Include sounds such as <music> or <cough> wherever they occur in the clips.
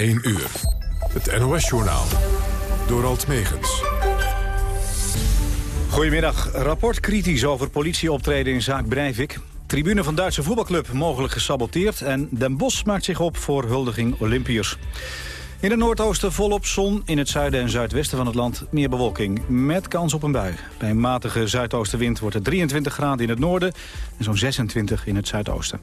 1 uur. Het NOS-journaal. Door Alt Megens. Goedemiddag. Rapport kritisch over politieoptreden in zaak Breivik. Tribune van Duitse voetbalclub mogelijk gesaboteerd... en Den Bosch maakt zich op voor huldiging Olympiërs. In het noordoosten volop zon, in het zuiden en zuidwesten van het land meer bewolking. Met kans op een bui. Bij een matige zuidoostenwind wordt het 23 graden in het noorden... en zo'n 26 in het zuidoosten.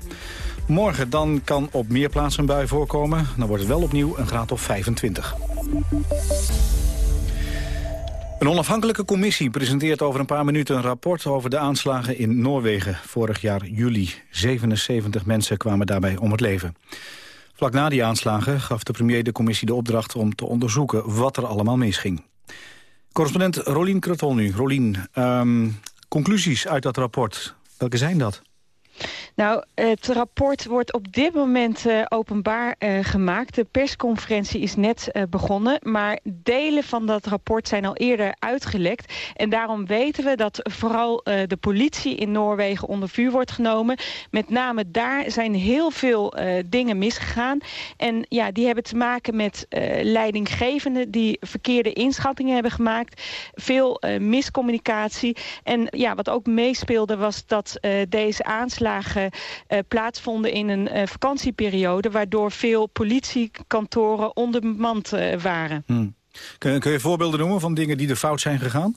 Morgen dan kan op meer plaatsen een bui voorkomen. Dan wordt het wel opnieuw een graad of 25. Een onafhankelijke commissie presenteert over een paar minuten een rapport over de aanslagen in Noorwegen vorig jaar juli. 77 mensen kwamen daarbij om het leven. Vlak na die aanslagen gaf de premier de commissie de opdracht om te onderzoeken wat er allemaal misging. Correspondent Rolien Kreton nu. Rolien, um, conclusies uit dat rapport, welke zijn dat? Nou, het rapport wordt op dit moment uh, openbaar uh, gemaakt. De persconferentie is net uh, begonnen. Maar delen van dat rapport zijn al eerder uitgelekt. En daarom weten we dat vooral de politie in Noorwegen onder vuur wordt genomen. Met name daar zijn heel veel dingen misgegaan. En ja, die hebben te maken met leidinggevenden... die verkeerde inschattingen hebben gemaakt. Veel miscommunicatie. En ja, wat ook meespeelde was dat deze aanslagen uh, plaatsvonden in een uh, vakantieperiode... waardoor veel politiekantoren onderbemand uh, waren. Hmm. Kun, kun je voorbeelden noemen van dingen die er fout zijn gegaan?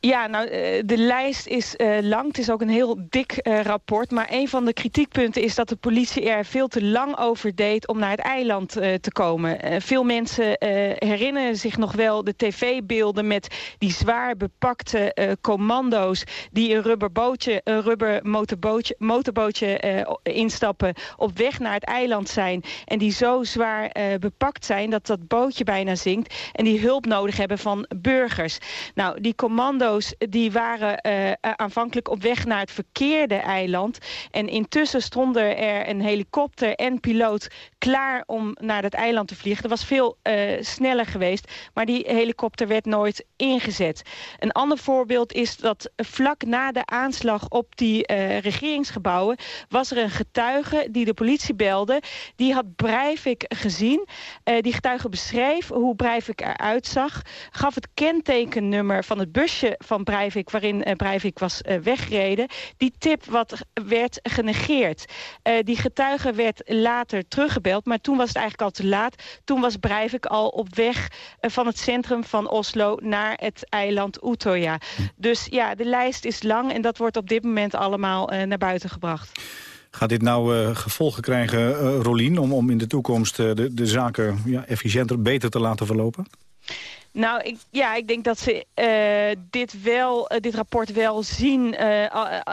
Ja, nou, eh, de lijst is uh, lang. Het is ook een heel dik uh, rapport. Maar een van de kritiekpunten is dat de politie er veel te lang over deed... om naar het eiland te komen. veel mensen herinneren zich nog wel de tv-beelden... met die zwaar bepakte commando's die een rubberbootje, een rubber motorbootje, motorbootje instappen... op weg naar het eiland zijn. En die zo zwaar bepakt zijn dat dat bootje bijna zinkt... en die hulp nodig hebben van burgers. Nou, die commando's die waren uh, aanvankelijk op weg naar het verkeerde eiland. En intussen stonden er een helikopter en piloot klaar om naar dat eiland te vliegen. Dat was veel uh, sneller geweest, maar die helikopter werd nooit ingezet. Een ander voorbeeld is dat vlak na de aanslag op die uh, regeringsgebouwen... was er een getuige die de politie belde. Die had Breivik gezien. Die getuige beschreef hoe Breivik eruit zag. Gaf het kentekennummer van het busje van Breivik... waarin uh, Breivik was uh, weggereden. Die tip wat werd genegeerd. Uh, die getuige werd later teruggebeld, maar toen was het eigenlijk al te laat. Toen was Breivik al op weg van het centrum van Oslo... naar het eiland Utøya. Dus ja, de lijst is lang en dat wordt op dit moment allemaal naar buiten gebracht. Gaat dit nou gevolgen krijgen, uh, Rolien... om, om in de toekomst de, de zaken ja, efficiënter, beter te laten verlopen? Nou, ik, ja, ik denk dat ze uh, dit, wel, uh, dit rapport wel zien. Uh,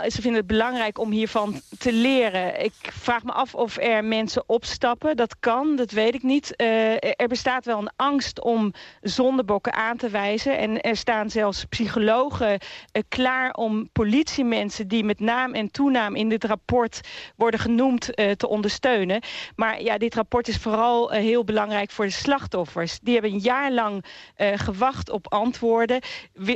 ze vinden het belangrijk om hiervan te leren. Ik vraag me af of er mensen opstappen. Dat kan, dat weet ik niet. er bestaat wel een angst om zondebokken aan te wijzen. En er staan zelfs psychologen klaar om politiemensen... die met naam en toenaam in dit rapport worden genoemd te ondersteunen. Maar ja, dit rapport is vooral heel belangrijk voor de slachtoffers. Die hebben een jaar lang gewacht op antwoorden.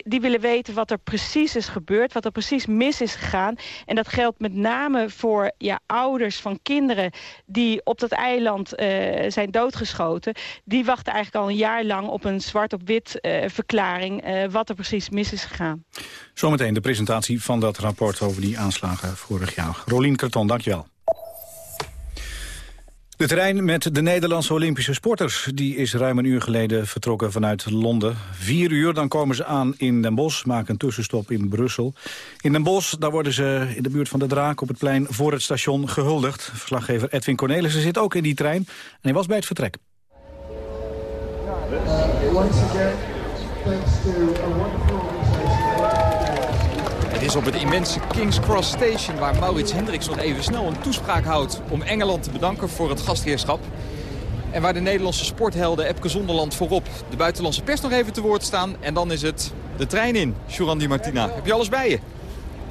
Die willen weten wat er precies is gebeurd, wat er precies mis is gegaan. En dat geldt met name voor ja, ouders van kinderen die op dat eiland uh, zijn doodgeschoten. Die wachten eigenlijk al een jaar lang op een zwart-op-wit uh, verklaring uh, wat er precies mis is gegaan. Zometeen de presentatie van dat rapport over die aanslagen vorig jaar. Rolien Kreton, dankjewel. De trein met de Nederlandse Olympische sporters die is ruim een uur geleden vertrokken vanuit Londen. Vier uur, dan komen ze aan in Den Bosch, maken een tussenstop in Brussel. In Den Bosch, daar worden ze in de buurt van de Draak op het plein voor het station gehuldigd. Verslaggever Edwin Cornelissen zit ook in die trein en hij was bij het vertrek. Is op het immense King's Cross Station waar Maurits Hendricks nog even snel een toespraak houdt om Engeland te bedanken voor het gastheerschap. En waar de Nederlandse sporthelden Epke Zonderland voorop de buitenlandse pers nog even te woord staan. En dan is het de trein in, Joran Martina. Heb je alles bij je?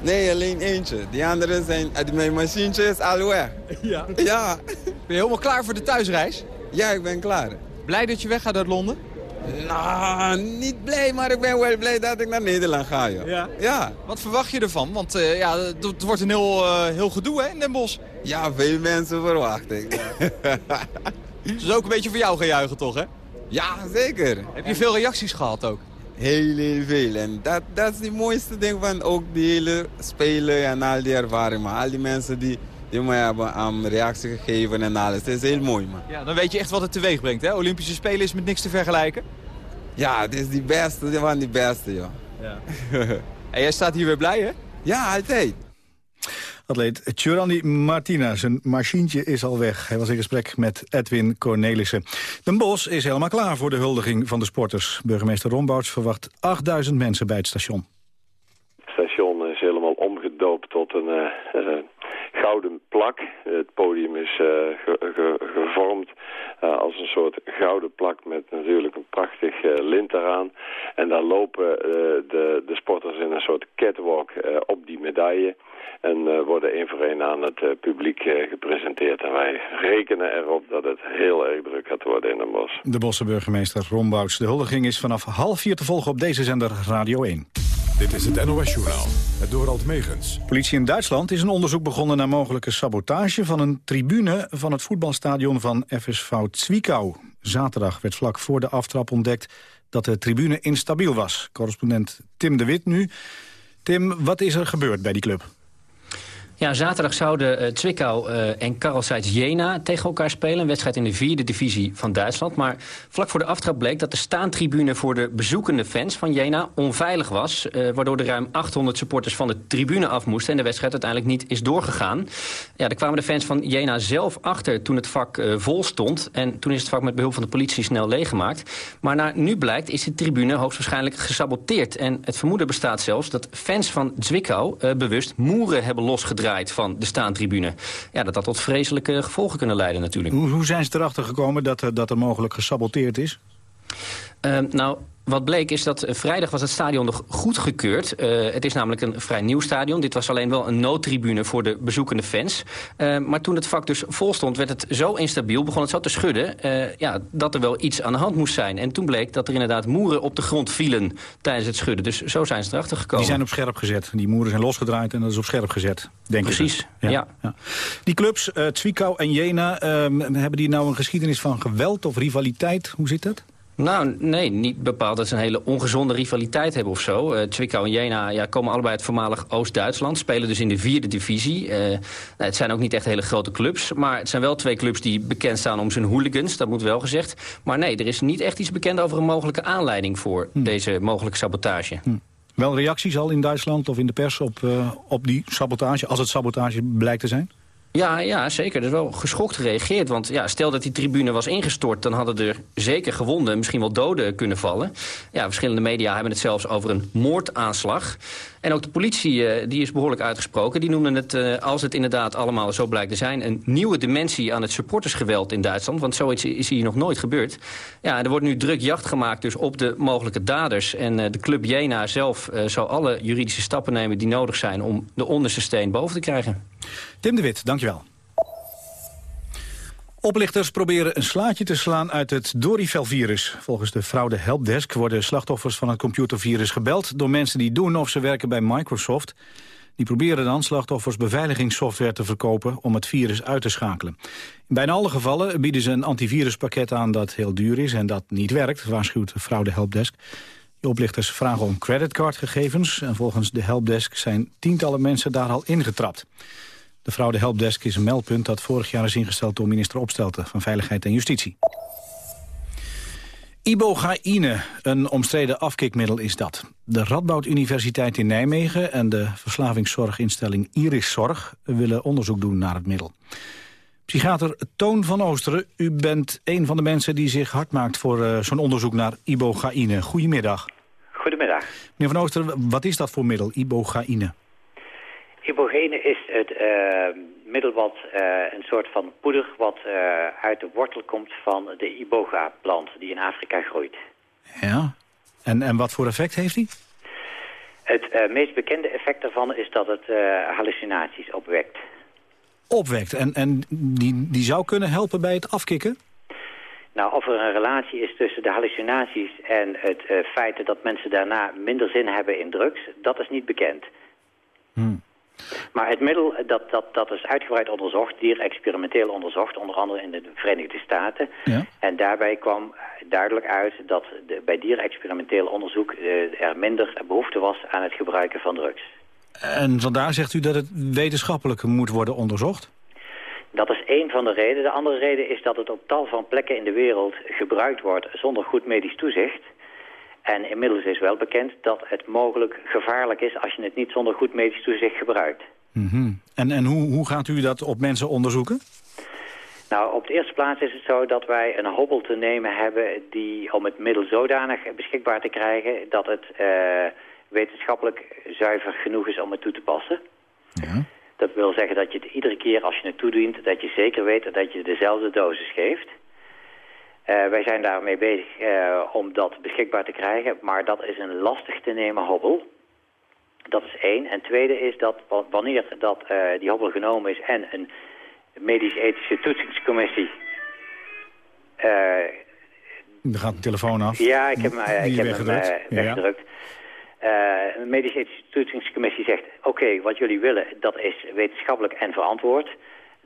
Nee, alleen eentje. Die anderen zijn, mijn machientje is al weg. <laughs> Ja. ja. Ben je helemaal klaar voor de thuisreis? Ja, ik ben klaar. Blij dat je weggaat uit Londen? Nou, niet blij, maar ik ben wel blij dat ik naar Nederland ga. Joh. Ja? ja. Wat verwacht je ervan? Want uh, ja, het wordt een heel, uh, heel gedoe hè, in Den Bosch. Ja, veel mensen verwacht ik. Dus <laughs> ook een beetje voor jou gaan juichen toch, hè? Ja, zeker. Heb je veel reacties gehad ook? Heel, heel veel. En dat, dat is het mooiste ding van ook die hele spelen en al die ervaring. Maar al die mensen die, die mij hebben aan reactie gegeven en alles. Het is heel mooi, man. Ja, dan weet je echt wat het teweeg brengt, hè? Olympische Spelen is met niks te vergelijken. Ja, het is die beste van die beste, joh. Ja. <laughs> en jij staat hier weer blij, hè? Ja, altijd. Atleet Tjurandi Martina, zijn machientje is al weg. Hij was in gesprek met Edwin Cornelissen. Den Bos is helemaal klaar voor de huldiging van de sporters. Burgemeester Rombouts verwacht 8000 mensen bij het station. Het station is helemaal omgedoopt tot een uh, uh, gouden plak. Het podium is ge gevormd als een soort gouden plak met natuurlijk een prachtig lint eraan. En daar lopen de, de sporters in een soort catwalk op die medaille en worden één voor één aan het publiek gepresenteerd. En wij rekenen erop dat het heel erg druk gaat worden in Den Bosch. De Bosse burgemeester Rombouts. De huldiging is vanaf half vier te volgen op deze zender Radio 1. Dit is het NOS-journaal, het Dorald Megens. Politie in Duitsland is een onderzoek begonnen naar mogelijke sabotage... van een tribune van het voetbalstadion van FSV Zwickau. Zaterdag werd vlak voor de aftrap ontdekt dat de tribune instabiel was. Correspondent Tim de Wit nu. Tim, wat is er gebeurd bij die club? Ja, zaterdag zouden uh, Zwickau uh, en Karl Jena tegen elkaar spelen. Een wedstrijd in de vierde divisie van Duitsland. Maar vlak voor de aftrap bleek dat de staantribune voor de bezoekende fans van Jena onveilig was. Uh, waardoor de ruim 800 supporters van de tribune af moesten. En de wedstrijd uiteindelijk niet is doorgegaan. Ja, daar kwamen de fans van Jena zelf achter toen het vak vol stond. En toen is het vak met behulp van de politie snel leeggemaakt. Maar naar nu blijkt is de tribune hoogstwaarschijnlijk gesaboteerd. En het vermoeden bestaat zelfs dat fans van Zwickau bewust moeren hebben van de staantribune. Ja, dat dat tot vreselijke gevolgen kunnen leiden natuurlijk. Hoe, hoe zijn ze erachter gekomen dat, dat er mogelijk gesaboteerd is? Uh, nou, wat bleek is dat uh, vrijdag was het stadion nog goedgekeurd. Uh, het is namelijk een vrij nieuw stadion. Dit was alleen wel een noodtribune voor de bezoekende fans. Uh, maar toen het vak dus vol stond, werd het zo instabiel, begon het zo te schudden... ja, dat er wel iets aan de hand moest zijn. En toen bleek dat er inderdaad moeren op de grond vielen tijdens het schudden. Dus zo zijn ze erachter gekomen. Die zijn op scherp gezet. Die moeren zijn losgedraaid en dat is op scherp gezet, denk ik. Precies, ja. Ja. ja. Die clubs, Zwickau en Jena, ehm, hebben die nou een geschiedenis van geweld of rivaliteit? Hoe zit dat? Nou, nee, niet bepaald dat ze een hele ongezonde rivaliteit hebben of zo. Uh, Zwickau en Jena ja, komen allebei uit voormalig Oost-Duitsland. Spelen dus in de vierde divisie. Uh, nou, het zijn ook niet echt hele grote clubs. Maar het zijn wel twee clubs die bekend staan om zijn hooligans. Dat moet wel gezegd. Maar nee, er is niet echt iets bekend over een mogelijke aanleiding... voor hm. deze mogelijke sabotage. Hm. Wel reacties al in Duitsland of in de pers op, uh, op die sabotage... als het sabotage blijkt te zijn? Ja, ja, zeker. Er is wel geschokt gereageerd. Want ja, stel dat die tribune was ingestort... dan hadden er zeker gewonden, misschien wel doden kunnen vallen. Ja, verschillende media hebben het zelfs over een moordaanslag. En ook de politie uh, die is behoorlijk uitgesproken. Die noemden het, uh, als het inderdaad allemaal zo blijkt te zijn... een nieuwe dimensie aan het supportersgeweld in Duitsland. Want zoiets is hier nog nooit gebeurd. Ja, er wordt nu druk jacht gemaakt dus op de mogelijke daders. En uh, de club Jena zelf zal alle juridische stappen nemen die nodig zijn... om de onderste steen boven te krijgen. Tim de Wit, dankjewel. Oplichters proberen een slaatje te slaan uit het Dorivel-virus. Volgens de fraude helpdesk worden slachtoffers van het computervirus gebeld... door mensen die doen of ze werken bij Microsoft. Die proberen dan slachtoffers beveiligingssoftware te verkopen... om het virus uit te schakelen. In bijna alle gevallen bieden ze een antiviruspakket aan dat heel duur is... en dat niet werkt, waarschuwt de fraude helpdesk. De oplichters vragen om creditcardgegevens... en volgens de helpdesk zijn tientallen mensen daar al ingetrapt. De fraude helpdesk is een meldpunt dat vorig jaar is ingesteld door minister Opstelten van Veiligheid en Justitie. Ibogaïne, een omstreden afkikmiddel is dat. De Radboud Universiteit in Nijmegen en de verslavingszorginstelling Iris Zorg willen onderzoek doen naar het middel. Psychiater Toon van Oosteren, u bent een van de mensen die zich hard maakt voor uh, zo'n onderzoek naar ibogaïne. Goedemiddag. Goedemiddag. Meneer van Oosteren, wat is dat voor middel, ibogaïne? Ibogene is het uh, middel wat uh, een soort van poeder wat uh, uit de wortel komt van de iboga-plant die in Afrika groeit. Ja, en, en wat voor effect heeft die? Het meest bekende effect daarvan is dat het hallucinaties opwekt. Opwekt, en, en die, die zou kunnen helpen bij het afkicken? Nou, of er een relatie is tussen de hallucinaties en het feit dat mensen daarna minder zin hebben in drugs, dat is niet bekend. Hmm. Maar het middel, dat, dat, dat is uitgebreid onderzocht, dier experimenteel onderzocht, onder andere in de Verenigde Staten. Ja. En daarbij kwam duidelijk uit dat de, bij dierexperimenteel onderzoek uh, er minder behoefte was aan het gebruiken van drugs. En vandaar zegt u dat het wetenschappelijk moet worden onderzocht? Dat is één van de redenen. De andere reden is dat het op tal van plekken in de wereld gebruikt wordt zonder goed medisch toezicht. En inmiddels is wel bekend dat het mogelijk gevaarlijk is als je het niet zonder goed medisch toezicht gebruikt. Mm En, en hoe, hoe gaat u dat op mensen onderzoeken? Nou, op de eerste plaats is het zo dat wij een hobbel te nemen hebben die om het middel zodanig beschikbaar te krijgen dat het uh, wetenschappelijk zuiver genoeg is om het toe te passen. Ja. Dat wil zeggen dat je het iedere keer als je het toedient, dat je zeker weet dat je dezelfde dosis geeft. Uh, wij zijn daarmee bezig uh, om dat beschikbaar te krijgen, maar dat is een lastig te nemen hobbel. Dat is één. En tweede is dat wanneer dat, uh, die hobbel genomen is en een medisch-ethische toetsingscommissie... er gaat de telefoon af. Ja, ik heb, hem, ik heb weggedrukt. hem weggedrukt. Ja. een medisch-ethische toetsingscommissie zegt... oké, wat jullie willen, dat is wetenschappelijk en verantwoord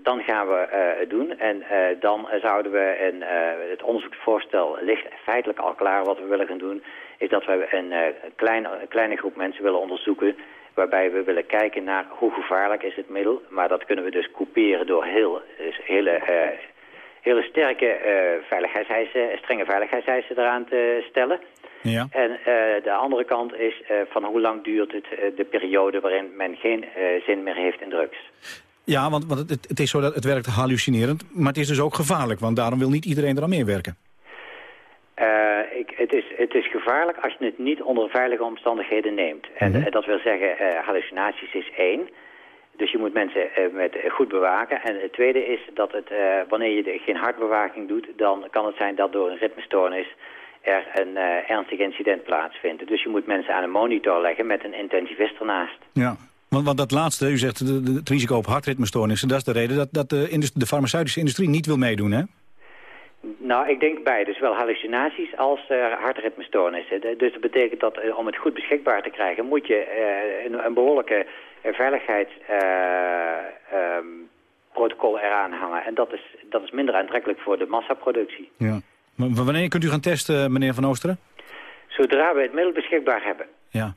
dan gaan we uh, het doen. En uh, dan zouden we, en uh, het onderzoeksvoorstel ligt feitelijk al klaar. Wat we willen gaan doen, is dat we een, klein, een kleine groep mensen willen onderzoeken... waarbij we willen kijken naar hoe gevaarlijk is het middel. Maar dat kunnen we dus couperen door heel, dus hele, hele sterke veiligheidseisen, strenge veiligheidseisen eraan te stellen... Ja. En de andere kant is van hoe lang duurt het de periode waarin men geen zin meer heeft in drugs. Ja, want, want het, het, is zo dat het werkt hallucinerend, maar het is dus ook gevaarlijk, want daarom wil niet iedereen eraan meewerken. Uh, ik, het, is, het is gevaarlijk als je het niet onder veilige omstandigheden neemt. En Mhm. uh, dat wil zeggen, uh, hallucinaties is één. Dus je moet mensen met, goed bewaken. En het tweede is dat het, wanneer je de, geen hartbewaking doet... dan kan het zijn dat door een ritmestoornis er een ernstig incident plaatsvindt. Dus je moet mensen aan een monitor leggen met een intensivist ernaast. Ja, want, want dat laatste, u zegt de, de, het risico op hartritmestoornissen... dat is de reden dat, dat de, industrie, de farmaceutische industrie niet wil meedoen, hè? Nou, ik denk beide. Zowel hallucinaties als uh, hartritmestoornissen. Dus dat betekent dat uh, om het goed beschikbaar te krijgen... moet je uh, een, een, behoorlijke veiligheidsprotocol eraan hangen. En dat is, dat is minder aantrekkelijk voor de massaproductie. Ja. Maar wanneer kunt u gaan testen, meneer Van Oosteren? Zodra we het middel beschikbaar hebben. Ja.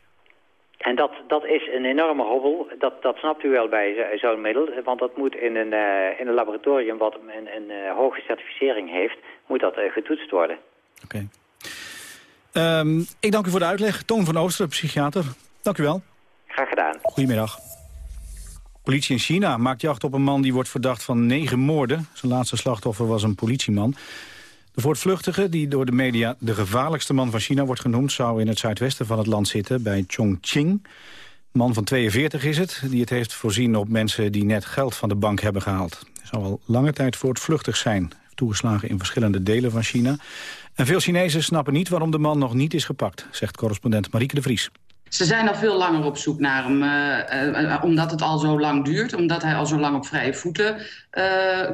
En dat, dat is een enorme hobbel, dat, dat snapt u wel bij zo'n middel. Want dat moet in een, uh, in een laboratorium wat een, een uh, hoge certificering heeft, moet dat uh, getoetst worden. Oké. Okay. Um, ik dank u voor de uitleg. Toon van Ooster, psychiater. Dank u wel. Graag gedaan. Goedemiddag. Politie in China maakt jacht op een man die wordt verdacht van negen moorden. Zijn laatste slachtoffer was een politieman. De voortvluchtige, die door de media de gevaarlijkste man van China wordt genoemd... zou in het zuidwesten van het land zitten, bij Chongqing. Man van 42 is het, die het heeft voorzien op mensen... die net geld van de bank hebben gehaald. Hij zou al lange tijd voortvluchtig zijn. Toegeslagen in verschillende delen van China. En veel Chinezen snappen niet waarom de man nog niet is gepakt... zegt correspondent Marieke de Vries. Ze zijn al veel langer op zoek naar hem, uh, uh, omdat het al zo lang duurt. Omdat hij al zo lang op vrije voeten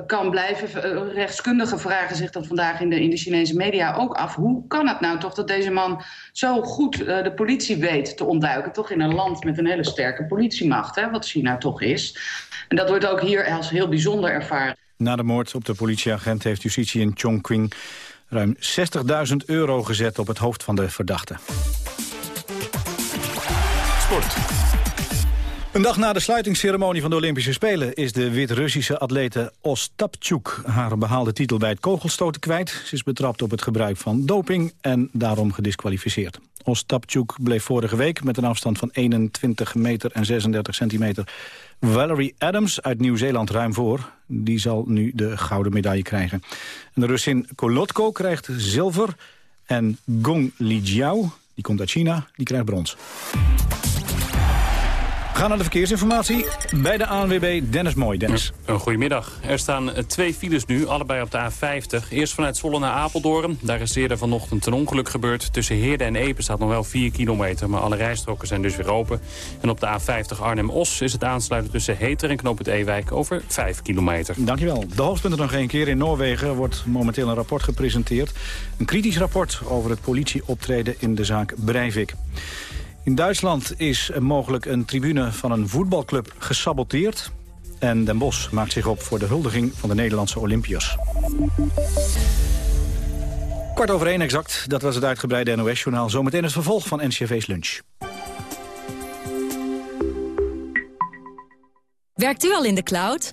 kan blijven. rechtskundigen vragen zich dat vandaag in de, in de Chinese media ook af. Hoe kan het nou toch dat deze man zo goed de politie weet te ontduiken? Toch in een land met een hele sterke politiemacht, hè, wat China toch is. En dat wordt ook hier als heel bijzonder ervaren. Na de moord op de politieagent heeft justitie in Chongqing ruim 60.000 euro gezet op het hoofd van de verdachte. Een dag na de sluitingsceremonie van de Olympische Spelen... is de Wit-Russische atlete Ostapchuk haar behaalde titel bij het kogelstoten kwijt. Ze is betrapt op het gebruik van doping en daarom gedisqualificeerd. Ostapchuk bleef vorige week met een afstand van 21 meter en 36 centimeter... Valerie Adams uit Nieuw-Zeeland ruim voor. Die zal nu de gouden medaille krijgen. En de Russin Kolotko krijgt zilver en Gong Lijiao, die komt uit China, die krijgt brons. We gaan naar de verkeersinformatie bij de ANWB Dennis Mooi. Dennis. Goedemiddag. Er staan twee files nu, allebei op de A50. Eerst vanuit Zwolle naar Apeldoorn. Daar is eerder vanochtend een ongeluk gebeurd. Tussen Heerde en Epen staat nog wel 4 kilometer, maar alle rijstroken zijn dus weer open. En op de A50 Arnhem-Os is het aansluiten tussen Heter en Knoop het Ewijk over 5 kilometer. Dankjewel. De hoofdpunten nog een keer. In Noorwegen wordt momenteel een rapport gepresenteerd. Een kritisch rapport over het politieoptreden in de zaak Breivik. In Duitsland is mogelijk een tribune van een voetbalclub gesaboteerd. En Den Bosch maakt zich op voor de huldiging van de Nederlandse Olympiërs. Kwart over één exact, dat was het uitgebreide NOS-journaal. Zometeen het vervolg van NCV's Lunch. Werkt u al in de cloud?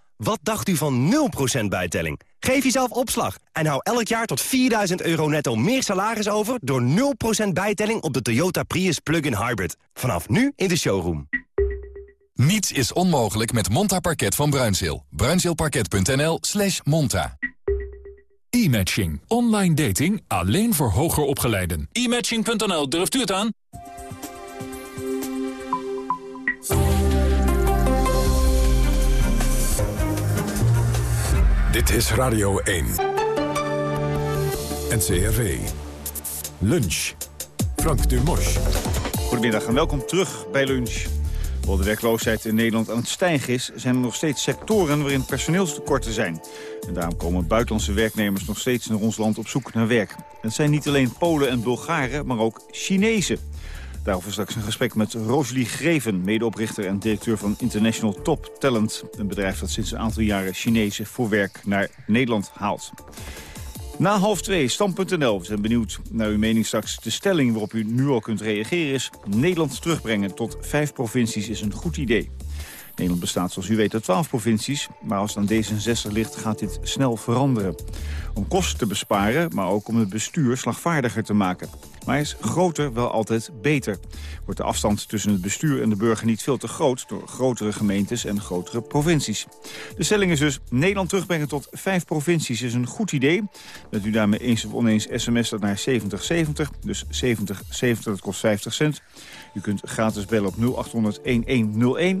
Wat dacht u van 0% bijtelling? Geef jezelf opslag en hou elk jaar tot 4000 euro netto meer salaris over... door 0% bijtelling op de Toyota Prius Plug-in Hybrid. Vanaf nu in de showroom. Niets is onmogelijk met Monta Parket van Bruinzeel. Bruinzeelparket.nl slash monta. E-matching. Online dating alleen voor hoger opgeleiden. E-matching.nl, durft u het aan? Dit is Radio 1. NCRV. Lunch. Frank Dumos. Goedemiddag en welkom terug bij Lunch. Hoewel de werkloosheid in Nederland aan het stijgen is... zijn er nog steeds sectoren waarin personeelstekorten zijn. En daarom komen buitenlandse werknemers nog steeds naar ons land op zoek naar werk. Het zijn niet alleen Polen en Bulgaren, maar ook Chinezen. Daarover straks een gesprek met Rosalie Greven, medeoprichter en directeur van International Top Talent. Een bedrijf dat sinds een aantal jaren Chinezen voor werk naar Nederland haalt. Na half twee, stand.nl. We zijn benieuwd naar uw mening straks. De stelling waarop u nu al kunt reageren is... Nederland terugbrengen tot vijf provincies is een goed idee. Nederland bestaat zoals u weet uit 12 provincies, maar als het aan D66 ligt gaat dit snel veranderen. Om kosten te besparen, maar ook om het bestuur slagvaardiger te maken. Maar is groter wel altijd beter? Wordt de afstand tussen het bestuur en de burger niet veel te groot... door grotere gemeentes en grotere provincies? De stelling is dus, Nederland terugbrengen tot vijf provincies is een goed idee. Dat u daarmee eens of oneens sms dat naar 7070, dus 7070 dat kost 50 cent. U kunt gratis bellen op 0800-1101,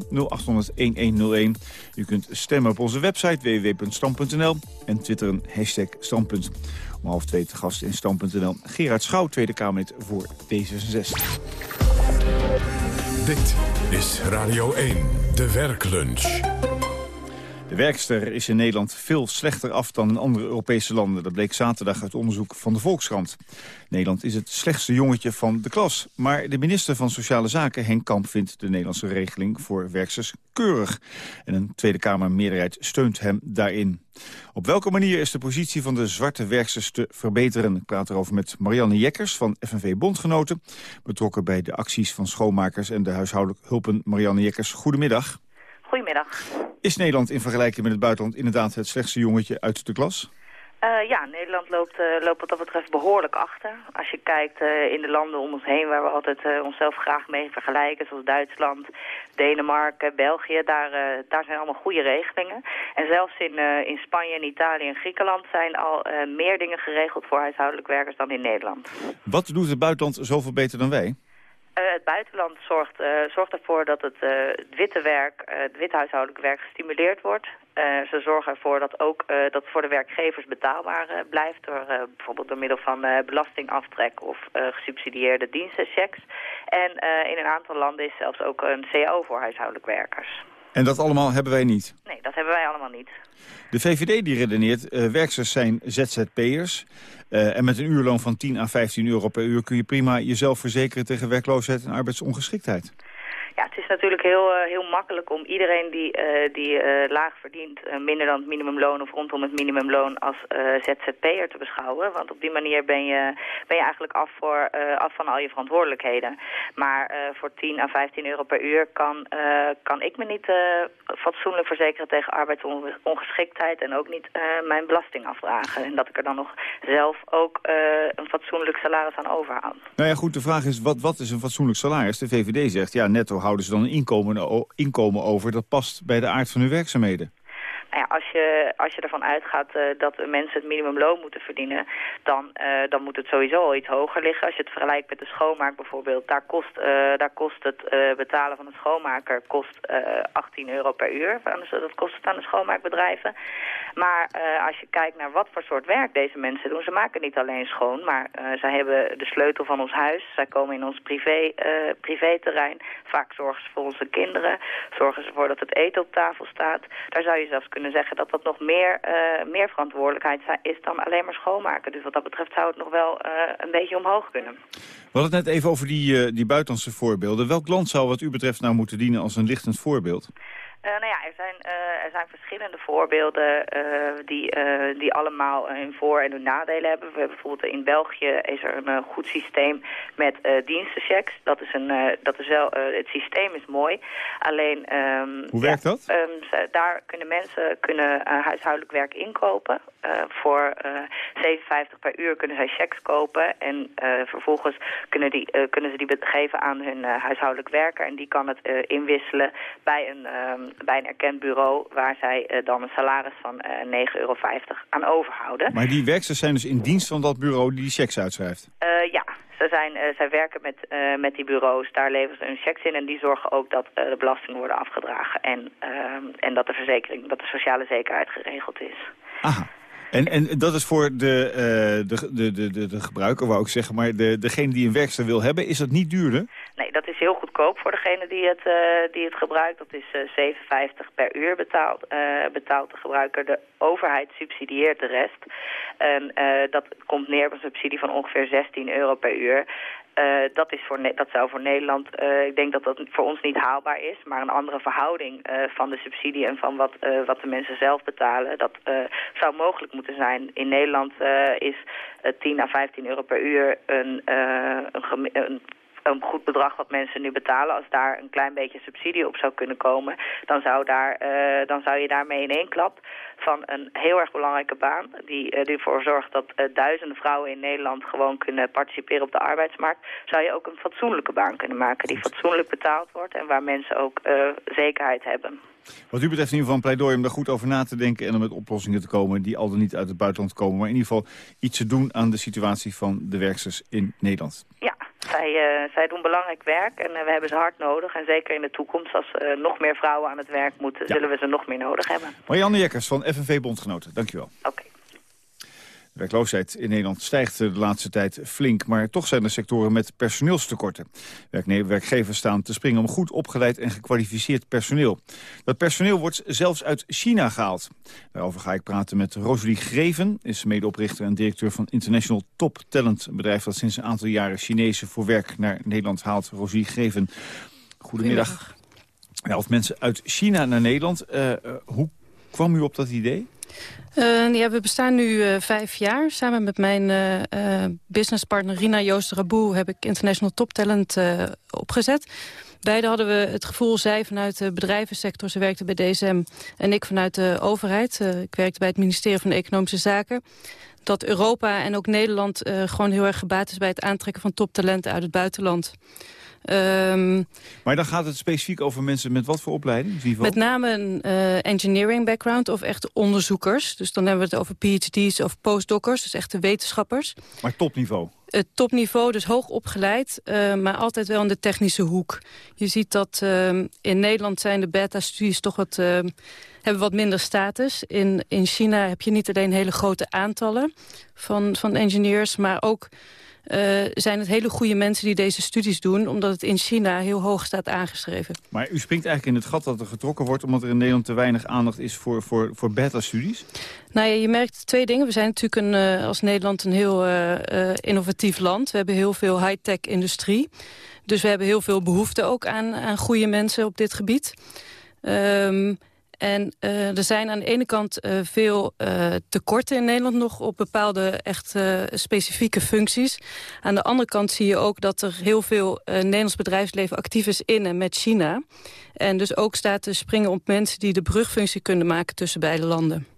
0800-1101. U kunt stemmen op onze website www.stam.nl en twitteren hashtag standpunt. Om half twee te gast in Stam.nl. Gerard Schouw, Tweede Kamerlid voor D66. Dit is Radio 1, de werklunch. De werkster is in Nederland veel slechter af dan in andere Europese landen. Dat bleek zaterdag uit onderzoek van de Volkskrant. Nederland is het slechtste jongetje van de klas. Maar de minister van Sociale Zaken, Henk Kamp, vindt de Nederlandse regeling voor werksters keurig. En een Tweede Kamermeerderheid steunt hem daarin. Op welke manier is de positie van de zwarte werksters te verbeteren? Ik praat erover met Marianne Jekkers van FNV Bondgenoten. Betrokken bij de acties van schoonmakers en de huishoudelijk hulpen. Marianne Jekkers, goedemiddag. Goedemiddag. Is Nederland in vergelijking met het buitenland inderdaad het slechtste jongetje uit de klas? Uh, ja, Nederland loopt, uh, loopt wat dat betreft behoorlijk achter. Als je kijkt uh, in de landen om ons heen waar we altijd onszelf graag mee vergelijken... zoals Duitsland, Denemarken, België, daar, daar zijn allemaal goede regelingen. En zelfs in, in Spanje, en Italië en Griekenland zijn al meer dingen geregeld voor huishoudelijk werkers dan in Nederland. Wat doet het buitenland zoveel beter dan wij? Uh, het buitenland zorgt, uh, zorgt ervoor dat het, uh, het witte werk, het witte huishoudelijk werk gestimuleerd wordt. ze zorgen ervoor dat ook dat voor de werkgevers betaalbaar blijft. Door, bijvoorbeeld door middel van belastingaftrek of gesubsidieerde dienstenchecks. En in een aantal landen is zelfs ook een CAO voor huishoudelijk werkers. En dat allemaal hebben wij niet? Nee, dat hebben wij allemaal niet. De VVD die redeneert, uh, werksters zijn ZZP'ers. Uh, en met een uurloon van 10 à 15 euro per uur kun je prima jezelf verzekeren tegen werkloosheid en arbeidsongeschiktheid. Ja, het is natuurlijk heel, uh, heel makkelijk om iedereen die, uh, die uh, laag verdient, minder dan het minimumloon of rondom het minimumloon als ZZP'er te beschouwen. Want op die manier ben je, ben je eigenlijk af, voor, af van al je verantwoordelijkheden. Maar voor 10 à 15 euro per uur kan, kan ik me niet fatsoenlijk verzekeren tegen arbeidsongeschiktheid en ook niet mijn belasting afdragen. En dat ik er dan nog zelf ook een fatsoenlijk salaris aan overhoud. Nou ja, goed, de vraag is, wat, wat is een fatsoenlijk salaris? De VVD zegt, ja, netto houden ze dan een inkomen, inkomen over. Dat past bij de aard van hun werkzaamheden. Ja, als, je, als je ervan uitgaat dat mensen het minimumloon moeten verdienen... Dan, dan moet het sowieso al iets hoger liggen. Als je het vergelijkt met de schoonmaak bijvoorbeeld... daar kost, daar kost het betalen van een schoonmaker kost, 18 euro per uur. Dat kost het aan de schoonmaakbedrijven. Maar als je kijkt naar wat voor soort werk deze mensen doen... ze maken niet alleen schoon, maar zij hebben de sleutel van ons huis. Zij komen in ons privé, privéterrein. Vaak zorgen ze voor onze kinderen. Zorgen ze ervoor dat het eten op tafel staat. Daar zou je zelfs kunnen zeggen dat dat nog meer, uh, meer verantwoordelijkheid is dan alleen maar schoonmaken. Dus wat dat betreft zou het nog wel uh, een beetje omhoog kunnen. We hadden het net even over die, uh, die buitenlandse voorbeelden. Welk land zou wat u betreft nou moeten dienen als een lichtend voorbeeld? Uh, nou ja, er zijn, uh, er zijn verschillende voorbeelden uh, die, die allemaal hun voor- en hun nadelen hebben. We hebben bijvoorbeeld in België is er een goed systeem met dienstenchecks. Dat is een, dat is wel, het systeem is mooi. Alleen... Um, Hoe werkt dat? Um, daar kunnen mensen kunnen, huishoudelijk werk inkopen. Voor 57 per uur kunnen zij checks kopen. En vervolgens kunnen, die, kunnen ze die geven aan hun huishoudelijk werker. En die kan het inwisselen bij een... Um, bij een erkend bureau waar zij uh, dan een salaris van uh, 9,50 euro aan overhouden. Maar die werksters zijn dus in dienst van dat bureau die die checks uitschrijft? Uh, ja, ze zijn, zij werken met, met die bureaus, daar leveren ze hun checks in en die zorgen ook dat de belastingen worden afgedragen en, ehm, en dat de verzekering, dat de sociale zekerheid geregeld is. Aha. En, en dat is voor de, uh, de, de, de, de gebruiker, wou ik zeggen, maar de, degene die een werkster wil hebben, is dat niet duurder? Nee, dat is heel goedkoop voor degene die het, uh, die het gebruikt. Dat is uh, 7,50 per uur betaald, betaalt de gebruiker. De overheid subsidieert de rest. En dat komt neer op een subsidie van ongeveer 16 euro per uur. Uh, dat, is voor dat zou voor Nederland, uh, ik denk dat dat voor ons niet haalbaar is, maar een andere verhouding uh, van de subsidie en van wat, wat de mensen zelf betalen, dat zou mogelijk moeten zijn. In Nederland is 10 à 15 euro per uur een, een, een een goed bedrag wat mensen nu betalen. Als daar een klein beetje subsidie op zou kunnen komen, dan zou, daar, uh, dan zou je daarmee in één klap van een heel erg belangrijke baan... die, die ervoor zorgt dat uh, duizenden vrouwen in Nederland gewoon kunnen participeren op de arbeidsmarkt... zou je ook een fatsoenlijke baan kunnen maken die fatsoenlijk betaald wordt... en waar mensen ook zekerheid hebben. Wat u betreft in ieder geval een pleidooi om daar goed over na te denken... en om met oplossingen te komen die al dan niet uit het buitenland komen... maar in ieder geval iets te doen aan de situatie van de werksters in Nederland. Ja, zij, uh, zij doen belangrijk werk en uh, we hebben ze hard nodig. En zeker in de toekomst, als uh, nog meer vrouwen aan het werk moeten... Ja. zullen we ze nog meer nodig hebben. Marianne Jekkers van FNV Bondgenoten, dankjewel. Oké. Okay. De werkloosheid in Nederland stijgt de laatste tijd flink... maar toch zijn er sectoren met personeelstekorten. Werkgevers staan te springen om goed opgeleid en gekwalificeerd personeel. Dat personeel wordt zelfs uit China gehaald. Daarover ga ik praten met Rosalie Greven... is medeoprichter en directeur van International Top Talent... een bedrijf dat sinds een aantal jaren Chinezen voor werk naar Nederland haalt. Rosalie Greven, goedemiddag. Elf mensen uit China naar Nederland. Uh, uh, hoe kwam u op dat idee? Uh, ja, we bestaan nu uh, vijf jaar. Samen met mijn uh, businesspartner Rina Joost Raboe heb ik International Top Talent opgezet. Beiden hadden we het gevoel, zij vanuit de bedrijvensector, ze werkte bij DSM... en ik vanuit de overheid, ik werkte bij het ministerie van Economische Zaken... dat Europa en ook Nederland gewoon heel erg gebaat is bij het aantrekken van toptalenten uit het buitenland. Um, maar dan gaat het specifiek over mensen met wat voor opleiding? Met name een uh, engineering background of echt onderzoekers. Dus dan hebben we het over PhD's of postdockers, dus echte wetenschappers. Maar topniveau? Het topniveau, dus hoog opgeleid, uh, maar altijd wel in de technische hoek. Je ziet dat uh, in Nederland zijn de beta-studies toch wat, uh, hebben wat minder status. In, in China heb je niet alleen hele grote aantallen van, van engineers, maar ook uh, zijn het hele goede mensen die deze studies doen... omdat het in China heel hoog staat aangeschreven. Maar u springt eigenlijk in het gat dat er getrokken wordt... omdat er in Nederland te weinig aandacht is voor, voor, voor beta-studies? Nou ja, je merkt twee dingen. We zijn natuurlijk een, uh, als Nederland een heel uh, innovatief land. We hebben heel veel high-tech industrie. Dus we hebben heel veel behoefte ook aan, aan goede mensen op dit gebied. Um, en uh, er zijn aan de ene kant uh, veel uh, tekorten in Nederland nog op bepaalde echt specifieke functies. Aan de andere kant zie je ook dat er heel veel Nederlands bedrijfsleven actief is in en met China. En dus ook staat te springen op mensen die de brugfunctie kunnen maken tussen beide landen.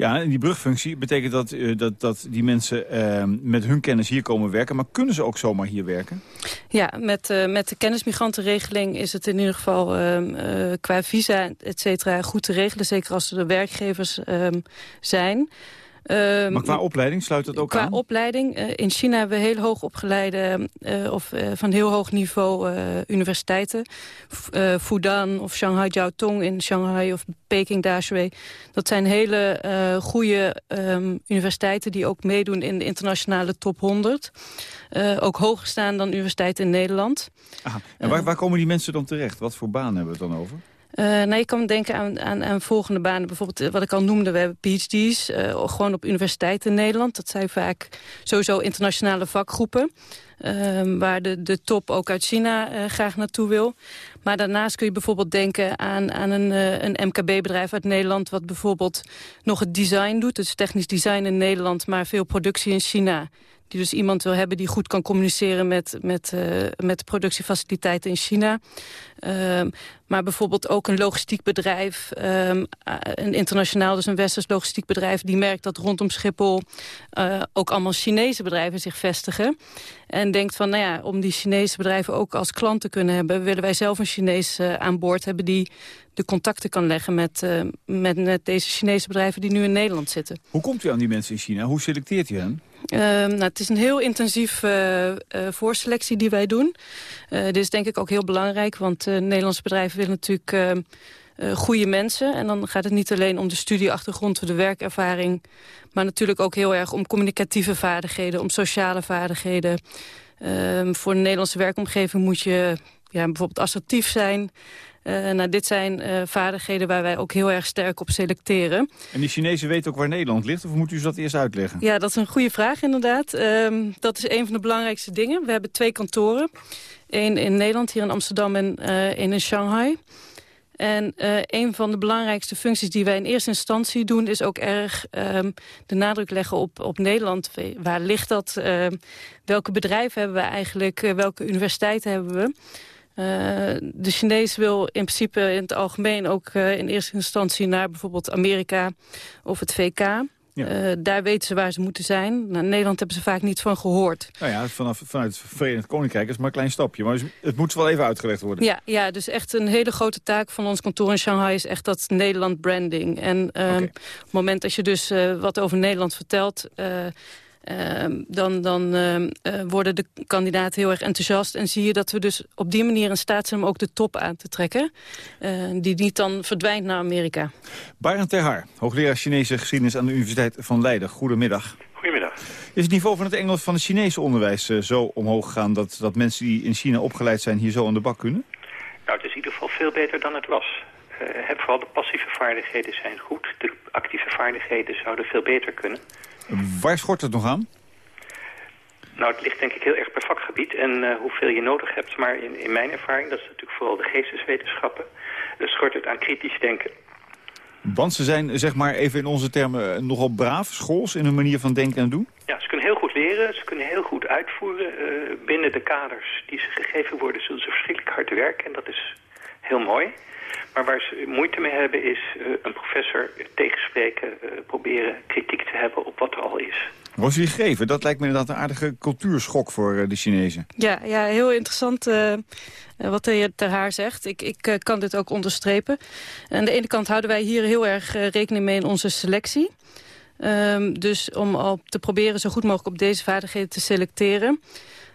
Ja, en die brugfunctie betekent dat, uh, dat, dat die mensen uh, met hun kennis hier komen werken. Maar kunnen ze ook zomaar hier werken? Ja, met, uh, met de kennismigrantenregeling is het in ieder geval uh, qua visa, et cetera, goed te regelen. Zeker als er werkgevers ehm, zijn. Um, maar qua opleiding sluit dat ook qua aan? Qua opleiding. Uh, in China hebben we heel hoog opgeleide, uh, of uh, van heel hoog niveau universiteiten. Fudan of Shanghai Jiaotong in Shanghai of Peking Dashui. Dat zijn hele goede um, universiteiten die ook meedoen in de internationale top 100. ook hoger staan dan universiteiten in Nederland. Aha. En waar, waar komen die mensen dan terecht? Wat voor baan hebben we het dan over? Uh, nou, je kan denken aan, aan, volgende banen. Bijvoorbeeld eh, wat ik al noemde, we hebben PhD's. Uh, gewoon op universiteiten in Nederland. Dat zijn vaak sowieso internationale vakgroepen. Uh, waar de, de top ook uit China graag naartoe wil. Maar daarnaast kun je bijvoorbeeld denken aan, aan een, een MKB-bedrijf uit Nederland... wat bijvoorbeeld nog het design doet. Dus technisch design in Nederland, maar veel productie in China die dus iemand wil hebben die goed kan communiceren met, met, uh, met productiefaciliteiten in China. Uh, maar bijvoorbeeld ook een logistiek bedrijf, um, een internationaal, dus een westers logistiek bedrijf... die merkt dat rondom Schiphol uh, ook allemaal Chinese bedrijven zich vestigen. En denkt van, nou ja, om die Chinese bedrijven ook als klant te kunnen hebben... willen wij zelf een Chinees aan boord hebben die de contacten kan leggen met, met, met deze Chinese bedrijven die nu in Nederland zitten. Hoe komt u aan die mensen in China? Hoe selecteert u hen? Uh, nou, het is een heel intensief uh, uh, voorselectie die wij doen. dit is denk ik ook heel belangrijk, want Nederlandse bedrijven willen natuurlijk goede mensen. En dan gaat het niet alleen om de studieachtergrond de werkervaring... maar natuurlijk ook heel erg om communicatieve vaardigheden, om sociale vaardigheden. Ehm, voor een Nederlandse werkomgeving moet je ja, bijvoorbeeld assertief zijn... Uh, nou, dit zijn uh, vaardigheden waar wij ook heel erg sterk op selecteren. En die Chinezen weten ook waar Nederland ligt? Of moet u dat eerst uitleggen? Ja, dat is een goede vraag inderdaad. Uh, dat is een van de belangrijkste dingen. We hebben twee kantoren. Eén in Nederland, hier in Amsterdam en uh, één in Shanghai. En een van de belangrijkste functies die wij in eerste instantie doen... is ook erg ehm, de nadruk leggen op, op Nederland. Waar ligt dat? Ehm, welke bedrijven hebben we eigenlijk? welke universiteiten hebben we? Uh, de Chinees wil in principe in het algemeen ook uh, in eerste instantie naar bijvoorbeeld Amerika of het VK. Ja. Uh, daar weten ze waar ze moeten zijn. Nou, Nederland hebben ze vaak niets van gehoord. Nou ja, vanaf, vanuit het Verenigd Koninkrijk is maar een klein stapje. Maar het moet wel even uitgelegd worden. Ja, ja, dus echt een hele grote taak van ons kantoor in Shanghai... is echt dat Nederland branding. En okay. op het moment dat je dus wat over Nederland vertelt... Uh, dan dan uh, worden de kandidaten heel erg enthousiast. En zie je dat we dus op die manier in staat zijn om ook de top aan te trekken. Uh, die niet dan verdwijnt naar Amerika. Barend Terhaar, hoogleraar Chinese geschiedenis aan de Universiteit van Leiden. Goedemiddag. Goedemiddag. Is het niveau van het Engels van het Chinese onderwijs zo omhoog gegaan... Dat, dat mensen die in China opgeleid zijn hier zo aan de bak kunnen? Nou, het is in ieder geval veel beter dan het was. heb vooral de passieve vaardigheden zijn goed. De actieve vaardigheden zouden veel beter kunnen. Waar schort het nog aan? Nou, het ligt denk ik heel erg per vakgebied en uh, hoeveel je nodig hebt. Maar in, in mijn ervaring, dat is natuurlijk vooral de geesteswetenschappen, uh, schort het aan kritisch denken. Want ze zijn, zeg maar even in onze termen, nogal braaf, schools in hun manier van denken en doen? Ja, ze kunnen heel goed leren, ze kunnen heel goed uitvoeren. Uh, binnen de kaders die ze gegeven worden, zullen ze verschrikkelijk hard werken. En dat is heel mooi. Maar waar ze moeite mee hebben is uh, een professor tegenspreken, uh, proberen kritiek te hebben op wat er al is. Was u gegeven? Dat lijkt me inderdaad een aardige cultuurschok voor uh, de Chinezen. Ja, ja heel interessant wat de heer Ter Haar zegt. Ik, ik kan dit ook onderstrepen. Aan de ene kant houden wij hier heel erg rekening mee in onze selectie. Um, dus om op te proberen zo goed mogelijk op deze vaardigheden te selecteren.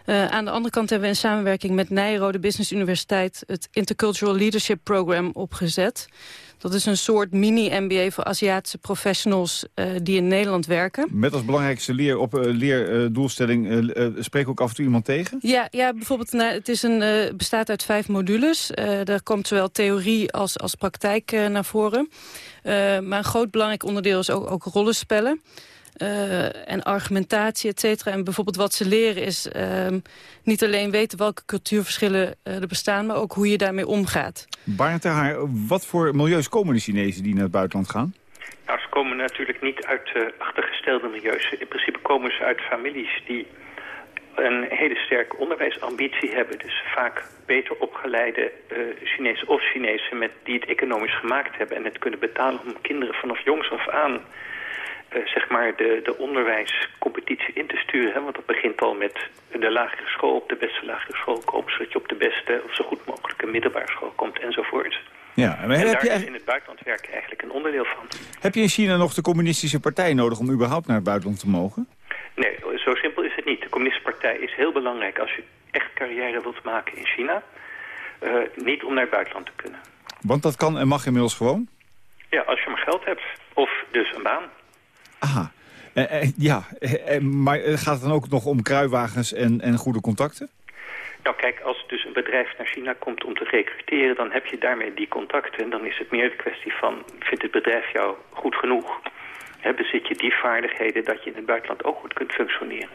Uh, aan de andere kant hebben we in samenwerking met Nijrode Business Universiteit... het Intercultural Leadership Program opgezet. Dat is een soort mini-MBA voor Aziatische professionals uh, die in Nederland werken. Met als belangrijkste leer op, uh, leerdoelstelling uh, spreek ook af en toe iemand tegen? Ja, ja bijvoorbeeld nou, het is een, bestaat uit vijf modules. daar komt zowel theorie als, als praktijk naar voren. maar een groot belangrijk onderdeel is ook, ook rollenspellen. Uh, en argumentatie, et cetera. En bijvoorbeeld wat ze leren is uh, niet alleen weten welke cultuurverschillen uh, er bestaan... maar ook hoe je daarmee omgaat. Barend haar, wat voor milieus komen de Chinezen die naar het buitenland gaan? Nou, ze komen natuurlijk niet uit achtergestelde milieus. In principe komen ze uit families die een hele sterke onderwijsambitie hebben. Dus vaak beter opgeleide uh, Chinezen of Chinezen met die het economisch gemaakt hebben... en het kunnen betalen om kinderen vanaf jongs af aan... Uh, zeg maar de, de onderwijscompetitie in te sturen. Hè? Want dat begint al met de lagere school op de beste lagere school komen... zodat je op de beste of zo goed mogelijke middelbare school komt enzovoort. Ja, en heb daar je... is in het buitenland werken eigenlijk een onderdeel van. Heb je in China nog de communistische partij nodig om überhaupt naar het buitenland te mogen? Nee, zo simpel is het niet. De communistische partij is heel belangrijk als je echt carrière wilt maken in China. Uh, niet om naar het buitenland te kunnen. Want dat kan en mag inmiddels gewoon? Ja, als je maar geld hebt. Of dus een baan. Aha. Eh, eh, ja, eh, maar gaat het dan ook nog om kruiwagens en, en goede contacten? Nou kijk, als dus een bedrijf naar China komt om te recruteren... dan heb je daarmee die contacten. En dan is het meer de kwestie van, vindt het bedrijf jou goed genoeg? Bezit je die vaardigheden dat je in het buitenland ook goed kunt functioneren?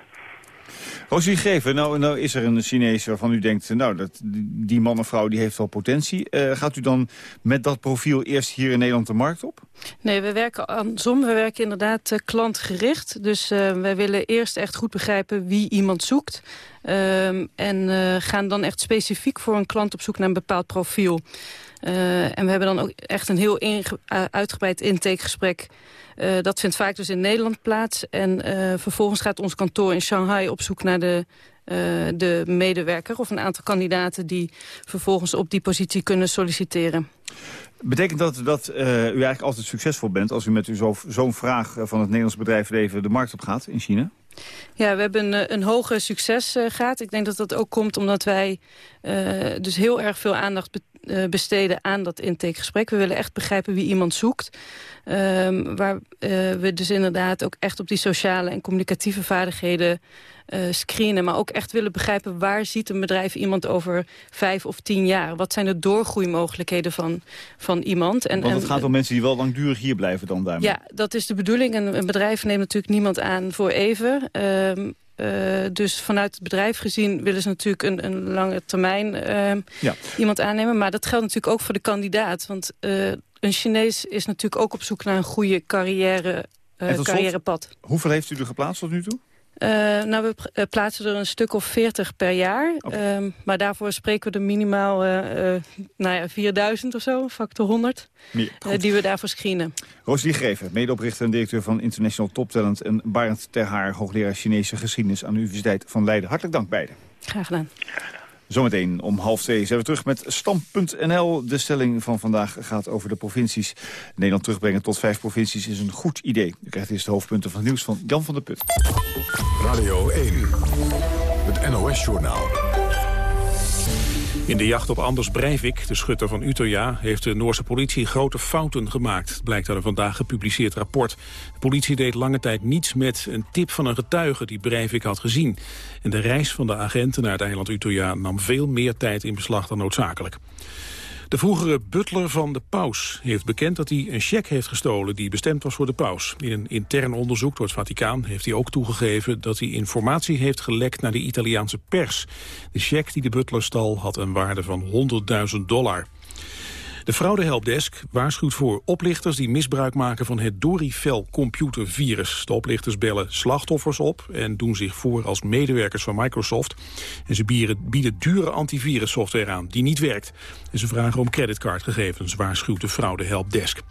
Rosie Geven, nou, nou is er een Chinees waarvan u denkt... nou, dat, die man of vrouw die heeft wel potentie. Uh, gaat u dan met dat profiel eerst hier in Nederland de markt op? Nee, we werken andersom. We werken inderdaad uh, klantgericht. Dus uh, wij willen eerst echt goed begrijpen wie iemand zoekt. Ehm, en gaan dan echt specifiek voor een klant op zoek naar een bepaald profiel. En we hebben dan ook echt een heel uitgebreid intakegesprek uh, dat vindt vaak dus in Nederland plaats. En uh, vervolgens gaat ons kantoor in Shanghai op zoek naar de, uh, de medewerker... of een aantal kandidaten die vervolgens op die positie kunnen solliciteren. Betekent dat dat u eigenlijk altijd succesvol bent... als u met zo'n zo vraag van het Nederlands bedrijfsleven de markt op gaat in China? Ja, we hebben een, een hoge succes gehad. Ik denk dat dat ook komt omdat wij uh, dus heel erg veel aandacht uh, besteden aan dat intakegesprek. We willen echt begrijpen wie iemand zoekt. Um, waar we dus inderdaad ook echt op die sociale en communicatieve vaardigheden uh, screenen. Maar ook echt willen begrijpen waar ziet een bedrijf iemand over vijf of tien jaar. Wat zijn de doorgroeimogelijkheden van, van iemand. En, Want het gaat om mensen die wel langdurig hier blijven dan daarmee. Ja, dat is de bedoeling. En een bedrijf neemt natuurlijk niemand aan voor even. Um, uh, dus vanuit het bedrijf gezien willen ze natuurlijk een, een lange termijn uh, ja. iemand aannemen. Maar dat geldt natuurlijk ook voor de kandidaat. Want uh, een Chinees is natuurlijk ook op zoek naar een goede carrière, carrièrepad. Hoeveel heeft u er geplaatst tot nu toe? Uh, nou, we uh, plaatsen er een stuk of 40 per jaar. Okay. Um, maar daarvoor spreken we er minimaal uh, nou ja, 4000 of zo, factor 100. Ja, die we daarvoor screenen. Rosalie Greven, medeoprichter en directeur van International Top Talent... en Barend Terhaar, hoogleraar Chinese geschiedenis aan de Universiteit van Leiden. Hartelijk dank beiden. Graag gedaan. Zometeen om half twee zijn we terug met Stam.nl. De stelling van vandaag gaat over de provincies. Nederland terugbrengen tot vijf provincies is een goed idee. U krijgt eerst de hoofdpunten van het nieuws van Jan van der Put. Radio 1, het NOS-journaal. In de jacht op Anders Breivik, de schutter van Utøya... heeft de Noorse politie grote fouten gemaakt. blijkt uit een vandaag gepubliceerd rapport. De politie deed lange tijd niets met een tip van een getuige... die Breivik had gezien. En de reis van de agenten naar het eiland Utøya... nam veel meer tijd in beslag dan noodzakelijk. De vroegere butler van de paus heeft bekend dat hij een cheque heeft gestolen die bestemd was voor de paus. In een intern onderzoek door het Vaticaan heeft hij ook toegegeven dat hij informatie heeft gelekt naar de Italiaanse pers. De cheque die de butler stal had een waarde van 100.000 dollar. De fraudehelpdesk waarschuwt voor oplichters die misbruik maken van het Dorifel computervirus. De oplichters bellen slachtoffers op en doen zich voor als medewerkers van Microsoft. En ze bieden, dure antivirussoftware aan die niet werkt. En ze vragen om creditcardgegevens, waarschuwt de fraudehelpdesk.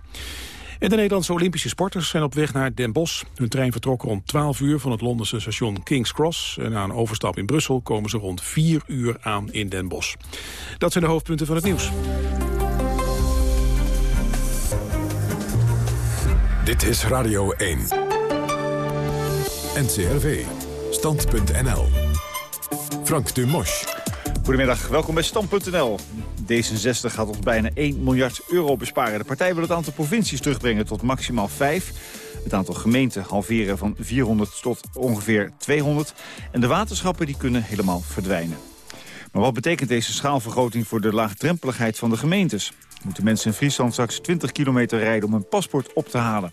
En de Nederlandse Olympische sporters zijn op weg naar Den Bosch. Hun trein vertrok rond 12 uur van het Londense station King's Cross. En na een overstap in Brussel komen ze rond 4 uur aan in Den Bosch. Dat zijn de hoofdpunten van het nieuws. Dit is Radio 1. NCRV. Stand.nl. Frank Dumosch. Goedemiddag, welkom bij Stand.nl. D66 gaat ons bijna 1 miljard euro besparen. De partij wil het aantal provincies terugbrengen tot maximaal 5. Het aantal gemeenten halveren van 400 tot ongeveer 200. En de waterschappen die kunnen helemaal verdwijnen. Maar wat betekent deze schaalvergroting voor de laagdrempeligheid van de gemeentes? Moeten mensen in Friesland straks 20 kilometer rijden om een paspoort op te halen?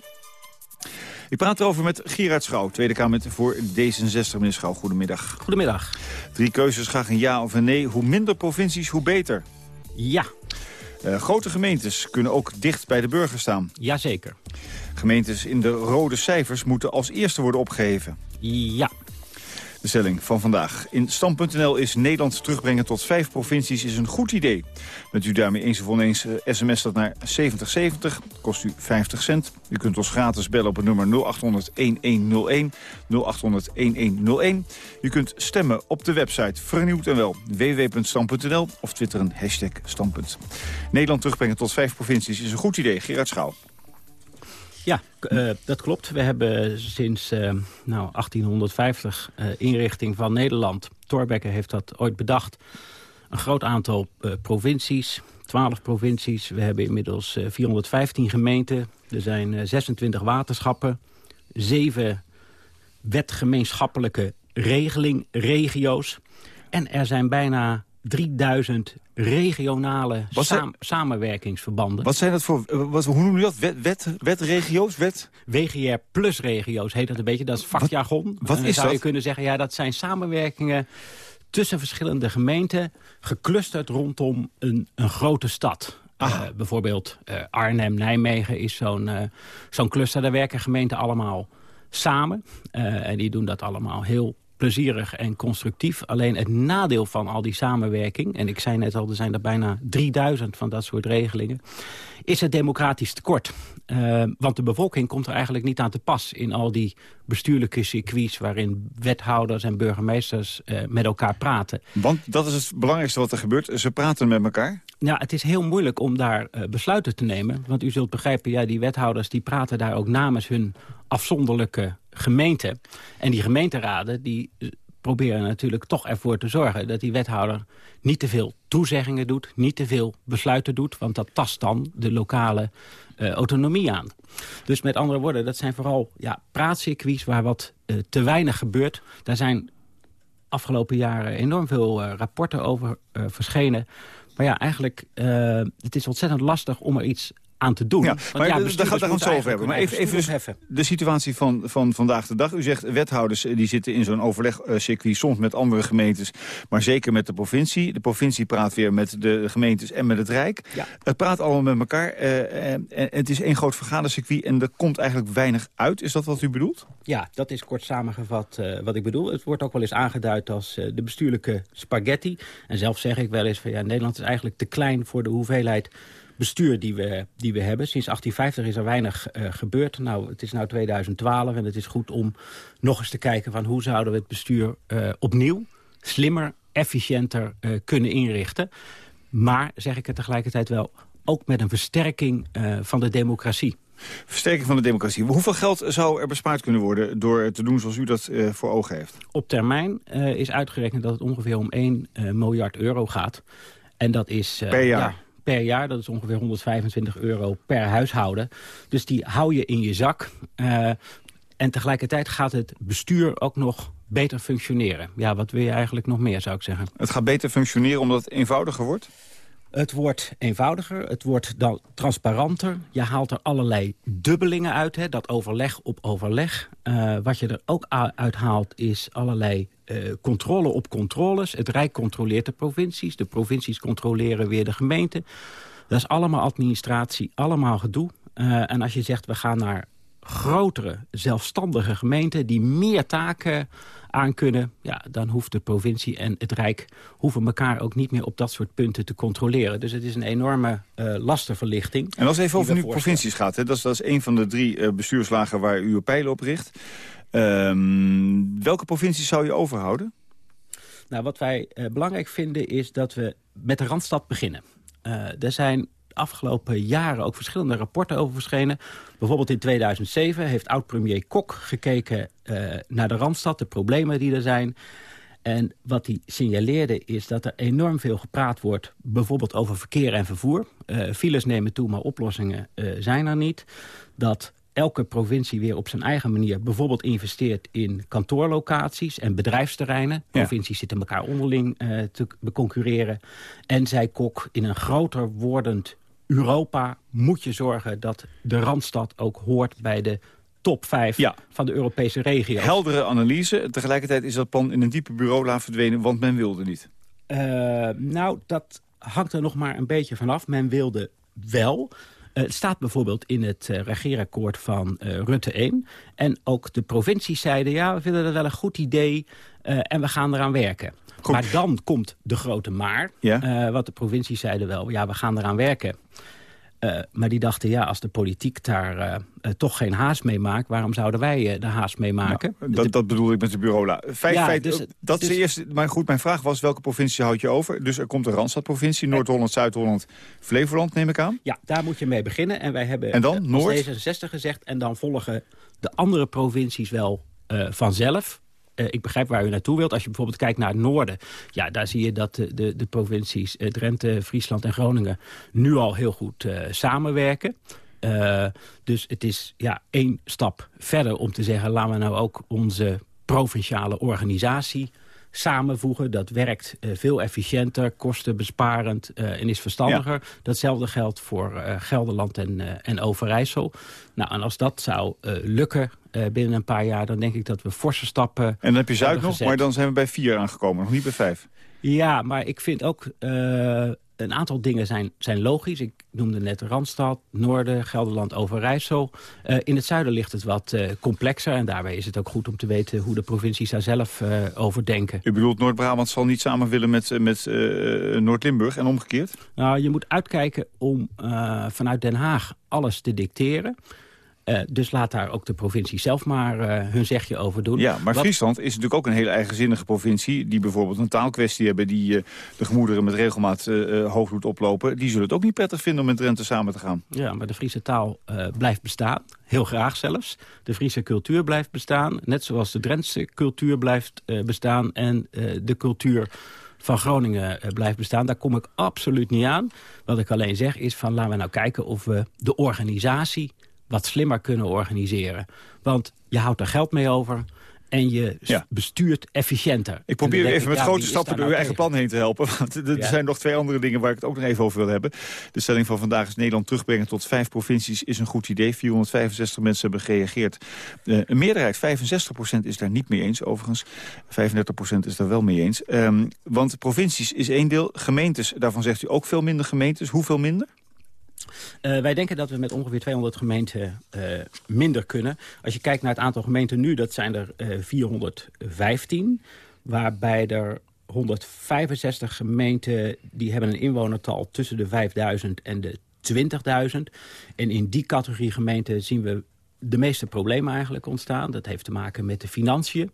Ik praat erover met Gerard Schouw, Tweede Kamer voor D66. Meneer Schouw, goedemiddag. Goedemiddag. Drie keuzes, graag een ja of een nee. Hoe minder provincies, hoe beter. Ja. Uh, grote gemeentes kunnen ook dicht bij de burger staan. Jazeker. Gemeentes in de rode cijfers moeten als eerste worden opgeheven. Ja. De stelling van vandaag. In Stam.nl is Nederland terugbrengen tot vijf provincies is een goed idee. Bent u daarmee eens of oneens, uh, sms dat naar 7070, kost u 50 cent. U kunt ons gratis bellen op het nummer 0800-1101, 0800-1101. U kunt stemmen op de website vernieuwd en wel www.stam.nl of twitteren hashtag standpunt. Nederland terugbrengen tot vijf provincies is een goed idee. Gerard Schaal. Ja, uh, dat klopt. We hebben sinds uh, nou, 1850 uh, inrichting van Nederland. Thorbecke heeft dat ooit bedacht. Een groot aantal provincies, 12 provincies. We hebben inmiddels 415 gemeenten. Er zijn 26 waterschappen. Zeven wetgemeenschappelijke regeling, regio's. En er zijn bijna 3000 regionale saam, samenwerkingsverbanden. Wat zijn dat voor, wat, hoe noem je dat? Wet, wet, wetregio's? Wet? WGR plus regio's heet dat een beetje, dat is vakjargon. Wat, wat is zou dat? je kunnen zeggen, ja, dat zijn samenwerkingen tussen verschillende gemeenten... geclusterd rondom een, een grote stad. Uh, bijvoorbeeld uh, Arnhem, Nijmegen is zo'n uh, zo'n cluster. Daar werken gemeenten allemaal samen. en die doen dat allemaal heel plezierig en constructief. Alleen het nadeel van al die samenwerking... en ik zei net al, er zijn er bijna 3000 van dat soort regelingen... is het democratisch tekort. Uh, want de bevolking komt er eigenlijk niet aan te pas... in al die bestuurlijke circuits... waarin wethouders en burgemeesters uh, met elkaar praten. Want dat is het belangrijkste wat er gebeurt. Ze praten met elkaar? Ja, het is heel moeilijk om daar uh, besluiten te nemen. Want u zult begrijpen, ja, die wethouders die praten daar ook namens hun afzonderlijke gemeente. En die gemeenteraden die proberen natuurlijk toch ervoor te zorgen... dat die wethouder niet te veel toezeggingen doet, niet te veel besluiten doet... want dat tast dan de lokale uh, autonomie aan. Dus met andere woorden, dat zijn vooral ja, praatcircuits... waar wat te weinig gebeurt. Daar zijn afgelopen jaren enorm veel rapporten over verschenen... Maar ja, eigenlijk, het is ontzettend lastig om er iets aan te doen. Ja, Want maar ja, daar we het zo over hebben. Maar even, even de situatie van, van vandaag de dag. U zegt wethouders eh, die zitten in zo'n overlegcircuit... soms met andere gemeentes, maar zeker met de provincie. De provincie praat weer met de gemeentes en met het Rijk. Ja. Het praat allemaal met elkaar. eh, en het is één groot vergadercircuit en er komt eigenlijk weinig uit. Is dat wat u bedoelt? Ja, dat is kort samengevat uh, wat ik bedoel. Het wordt ook wel eens aangeduid als uh, de bestuurlijke spaghetti. En zelf zeg ik wel eens van ja, Nederland is eigenlijk te klein voor de hoeveelheid bestuur die we, die we hebben. Sinds 1850 is er weinig uh, gebeurd. Nou, het is nu 2012 en het is goed om nog eens te kijken... van hoe zouden we het bestuur uh, opnieuw, slimmer, efficiënter uh, kunnen inrichten. Maar, zeg ik er tegelijkertijd wel, ook met een versterking van de democratie. Versterking van de democratie. Hoeveel geld zou er bespaard kunnen worden door te doen zoals u dat uh, voor ogen heeft? Op termijn uh, is uitgerekend dat het ongeveer om 1 uh, miljard euro gaat. En dat is... per jaar? Ja, per jaar. Dat is ongeveer 125 euro per huishouden. Dus die hou je in je zak. Uh, en tegelijkertijd gaat het bestuur ook nog beter functioneren. Ja, wat wil je eigenlijk nog meer, zou ik zeggen. Het gaat beter functioneren omdat het eenvoudiger wordt? Het wordt eenvoudiger, het wordt dan transparanter. Je haalt er allerlei dubbelingen uit, hè, dat overleg op overleg. Uh, wat je er ook uit haalt is allerlei uh, controle op controles. Het Rijk controleert de provincies, de provincies controleren weer de gemeente. Dat is allemaal administratie, allemaal gedoe. Uh, en als je zegt, we gaan naar grotere, zelfstandige gemeenten... die meer taken aan kunnen... Ja, dan hoeft de provincie en het Rijk hoeven elkaar ook niet meer op dat soort punten te controleren. Dus het is een enorme uh, lastenverlichting. En als het even over nu provincies gaat, hè, dat, is, dat is een van de drie uh, bestuurslagen waar u uw pijlen op richt. Um, welke provincies zou je overhouden? Nou, wat wij uh, belangrijk vinden is dat we met de Randstad beginnen. er zijn afgelopen jaren ook verschillende rapporten over verschenen. Bijvoorbeeld in 2007 heeft oud-premier Kok gekeken uh, naar de Randstad, de problemen die er zijn. En wat hij signaleerde is dat er enorm veel gepraat wordt... bijvoorbeeld over verkeer en vervoer. Uh, files nemen toe, maar oplossingen uh, zijn er niet. Dat elke provincie weer op zijn eigen manier bijvoorbeeld investeert in kantoorlocaties en bedrijfsterreinen. Ja. Provincies zitten elkaar onderling uh, te concurreren. En zei Kok, in een groter wordend Europa moet je zorgen dat de Randstad ook hoort bij de top 5 ja. van de Europese regio's. Heldere analyse. Tegelijkertijd is dat plan in een diepe bureaula verdwenen, want men wilde niet. Uh, nou, dat hangt er nog maar een beetje vanaf. Men wilde wel. het staat bijvoorbeeld in het uh, regeerakkoord van Rutte 1. En ook de provincies zeiden, ja, we vinden dat wel een goed idee en we gaan eraan werken. Maar dan komt de grote maar. Ja. wat de provincies zeiden wel, ja, we gaan eraan werken. Uh, maar die dachten, ja, als de politiek daar uh, uh, toch geen haast mee maakt... waarom zouden wij de haast mee maken? Nou, dat, dat bedoel ik met de bureau. Feit, ja, feit, dus, dat dus, is eerst, maar goed, mijn vraag was, welke provincie houd je over? Dus er komt een Randstadprovincie, Noord-Holland, Zuid-Holland, Flevoland, neem ik aan? Ja, daar moet je mee beginnen. En wij hebben en dan, Noord? D66 gezegd... en dan volgen de andere provincies wel vanzelf... Uh, ik begrijp waar u naartoe wilt. Als je bijvoorbeeld kijkt naar het noorden... ja, daar zie je dat de, de, de provincies uh, Drenthe, Friesland en Groningen... nu al heel goed uh, samenwerken. dus het is ja, één stap verder om te zeggen... laten we nou ook onze provinciale organisatie samenvoegen. Dat werkt uh, veel efficiënter, kostenbesparend uh, en is verstandiger. Ja. Datzelfde geldt voor uh, Gelderland en, en Overijssel. Nou, en als dat zou lukken binnen een paar jaar... dan denk ik dat we forse stappen En dan heb je Zuid nog, maar dan zijn we bij vier aangekomen, nog niet bij vijf. Ja, maar ik vind ook een aantal dingen zijn, zijn logisch. Ik noemde net Randstad, Noorden, Gelderland, Overijssel. Uh, in het zuiden ligt het wat uh, complexer. En daarbij is het ook goed om te weten hoe de provincies daar zelf uh, over denken. U bedoelt Noord-Brabant zal niet samen willen met, met Noord-Limburg en omgekeerd? Nou, je moet uitkijken om vanuit Den Haag alles te dicteren. Uh, dus laat daar ook de provincie zelf maar uh, hun zegje over doen. Ja, maar Wat... Friesland is natuurlijk ook een hele eigenzinnige provincie... die bijvoorbeeld een taalkwestie hebben... die uh, de gemoederen met regelmaat hoog doet oplopen. Die zullen het ook niet prettig vinden om met Drenthe samen te gaan. Ja, maar de Friese taal blijft bestaan. Heel graag zelfs. De Friese cultuur blijft bestaan. Net zoals de Drentse cultuur blijft bestaan. En de cultuur van Groningen blijft bestaan. Daar kom ik absoluut niet aan. Wat ik alleen zeg is van laten we nou kijken of we de organisatie wat slimmer kunnen organiseren. Want je houdt er geld mee over en je bestuurt efficiënter. Ik probeer u even met grote stappen door uw eigen plan heen te helpen. <laughs> Want er zijn nog twee andere dingen waar ik het ook nog even over wil hebben. De stelling van vandaag is Nederland terugbrengen tot vijf provincies is een goed idee. 465 mensen hebben gereageerd. Uh, een meerderheid, 65% is daar niet mee eens overigens. 35% is daar wel mee eens. Um, want provincies is één deel. Gemeentes, daarvan zegt u ook veel minder gemeentes. Hoeveel minder? Uh, wij denken dat we met ongeveer 200 gemeenten uh, minder kunnen. Als je kijkt naar het aantal gemeenten nu, dat zijn er uh, eh, 415. Waarbij er 165 gemeenten die hebben een inwonertal tussen de 5000 en de 20.000. En in die categorie gemeenten zien we de meeste problemen eigenlijk ontstaan. Dat heeft te maken met de financiën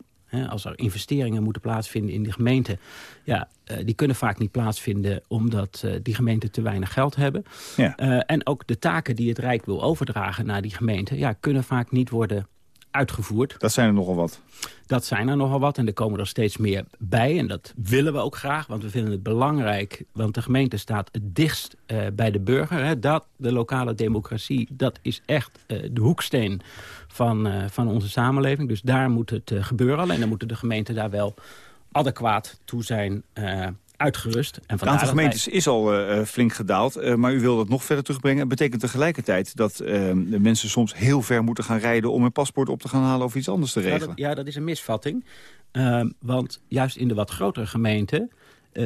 als er investeringen moeten plaatsvinden in de gemeente... Ja, uh, die kunnen vaak niet plaatsvinden omdat uh, die gemeenten te weinig geld hebben. Ja. Uh, en ook de taken die het Rijk wil overdragen naar die gemeente... Ja, kunnen vaak niet worden uitgevoerd. Dat zijn er nogal wat. Dat zijn er nogal wat en er komen er steeds meer bij. En dat willen we ook graag, want we vinden het belangrijk... want de gemeente staat het dichtst uh, bij de burger. Hè. Dat, de lokale democratie, dat is echt uh, de hoeksteen van, uh, van onze samenleving. Dus daar moet het gebeuren. Alleen dan moeten de gemeenten daar wel adequaat toe zijn uitgerust. En het aantal gemeentes is al uh, flink gedaald, uh, maar u wil dat nog verder terugbrengen. betekent tegelijkertijd dat de mensen soms heel ver moeten gaan rijden... om hun paspoort op te gaan halen of iets anders te regelen? Ja, dat, ja, dat is een misvatting. Ehm, want juist in de wat grotere gemeenten...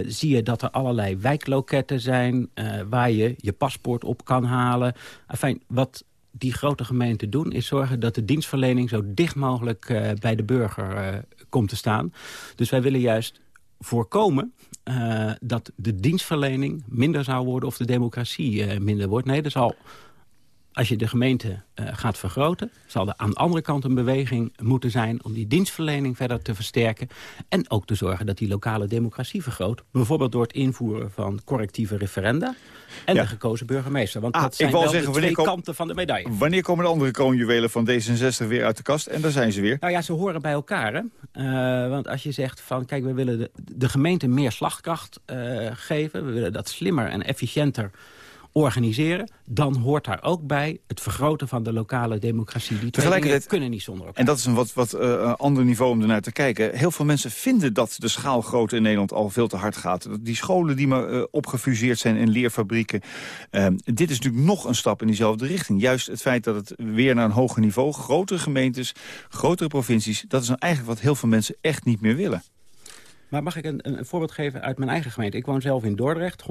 zie je dat er allerlei wijkloketten zijn... waar je je paspoort op kan halen. Enfin, wat die grote gemeenten doen... is zorgen dat de dienstverlening zo dicht mogelijk bij de burger komt te staan. Dus wij willen juist voorkomen uh, dat de dienstverlening minder zou worden of de democratie uh, minder wordt. Nee, er zal, als je de gemeente uh, gaat vergroten... zal er aan de andere kant een beweging moeten zijn... om die dienstverlening verder te versterken. En ook te zorgen dat die lokale democratie vergroot. Bijvoorbeeld door het invoeren van correctieve referenda... en de gekozen burgemeester. Want ah, dat zijn wel zeggen, de twee kanten van de medaille. Wanneer komen de andere kroonjuwelen van D66 weer uit de kast? En daar zijn ze weer. Nou ja, ze horen bij elkaar. Hè? Uh, want als je zegt van, kijk, we willen de, de gemeente meer slagkracht uh, geven. We willen dat slimmer en efficiënter organiseren... dan hoort daar ook bij het vergroten van de lokale democratie. Die Tegelijkertijd kunnen niet zonder elkaar. En dat is een wat, wat uh, ander niveau om ernaar te kijken. Heel veel mensen vinden dat de schaalgrootte in Nederland al veel te hard gaat. Die scholen die maar uh, opgefuseerd zijn in leerfabrieken. Uh, dit is natuurlijk nog een stap in diezelfde richting. Juist het feit dat het weer naar een hoger niveau... grotere gemeentes, grotere provincies... dat is nou eigenlijk wat heel veel mensen echt niet meer willen. Maar mag ik een, een, voorbeeld geven uit mijn eigen gemeente? Ik woon zelf in Dordrecht,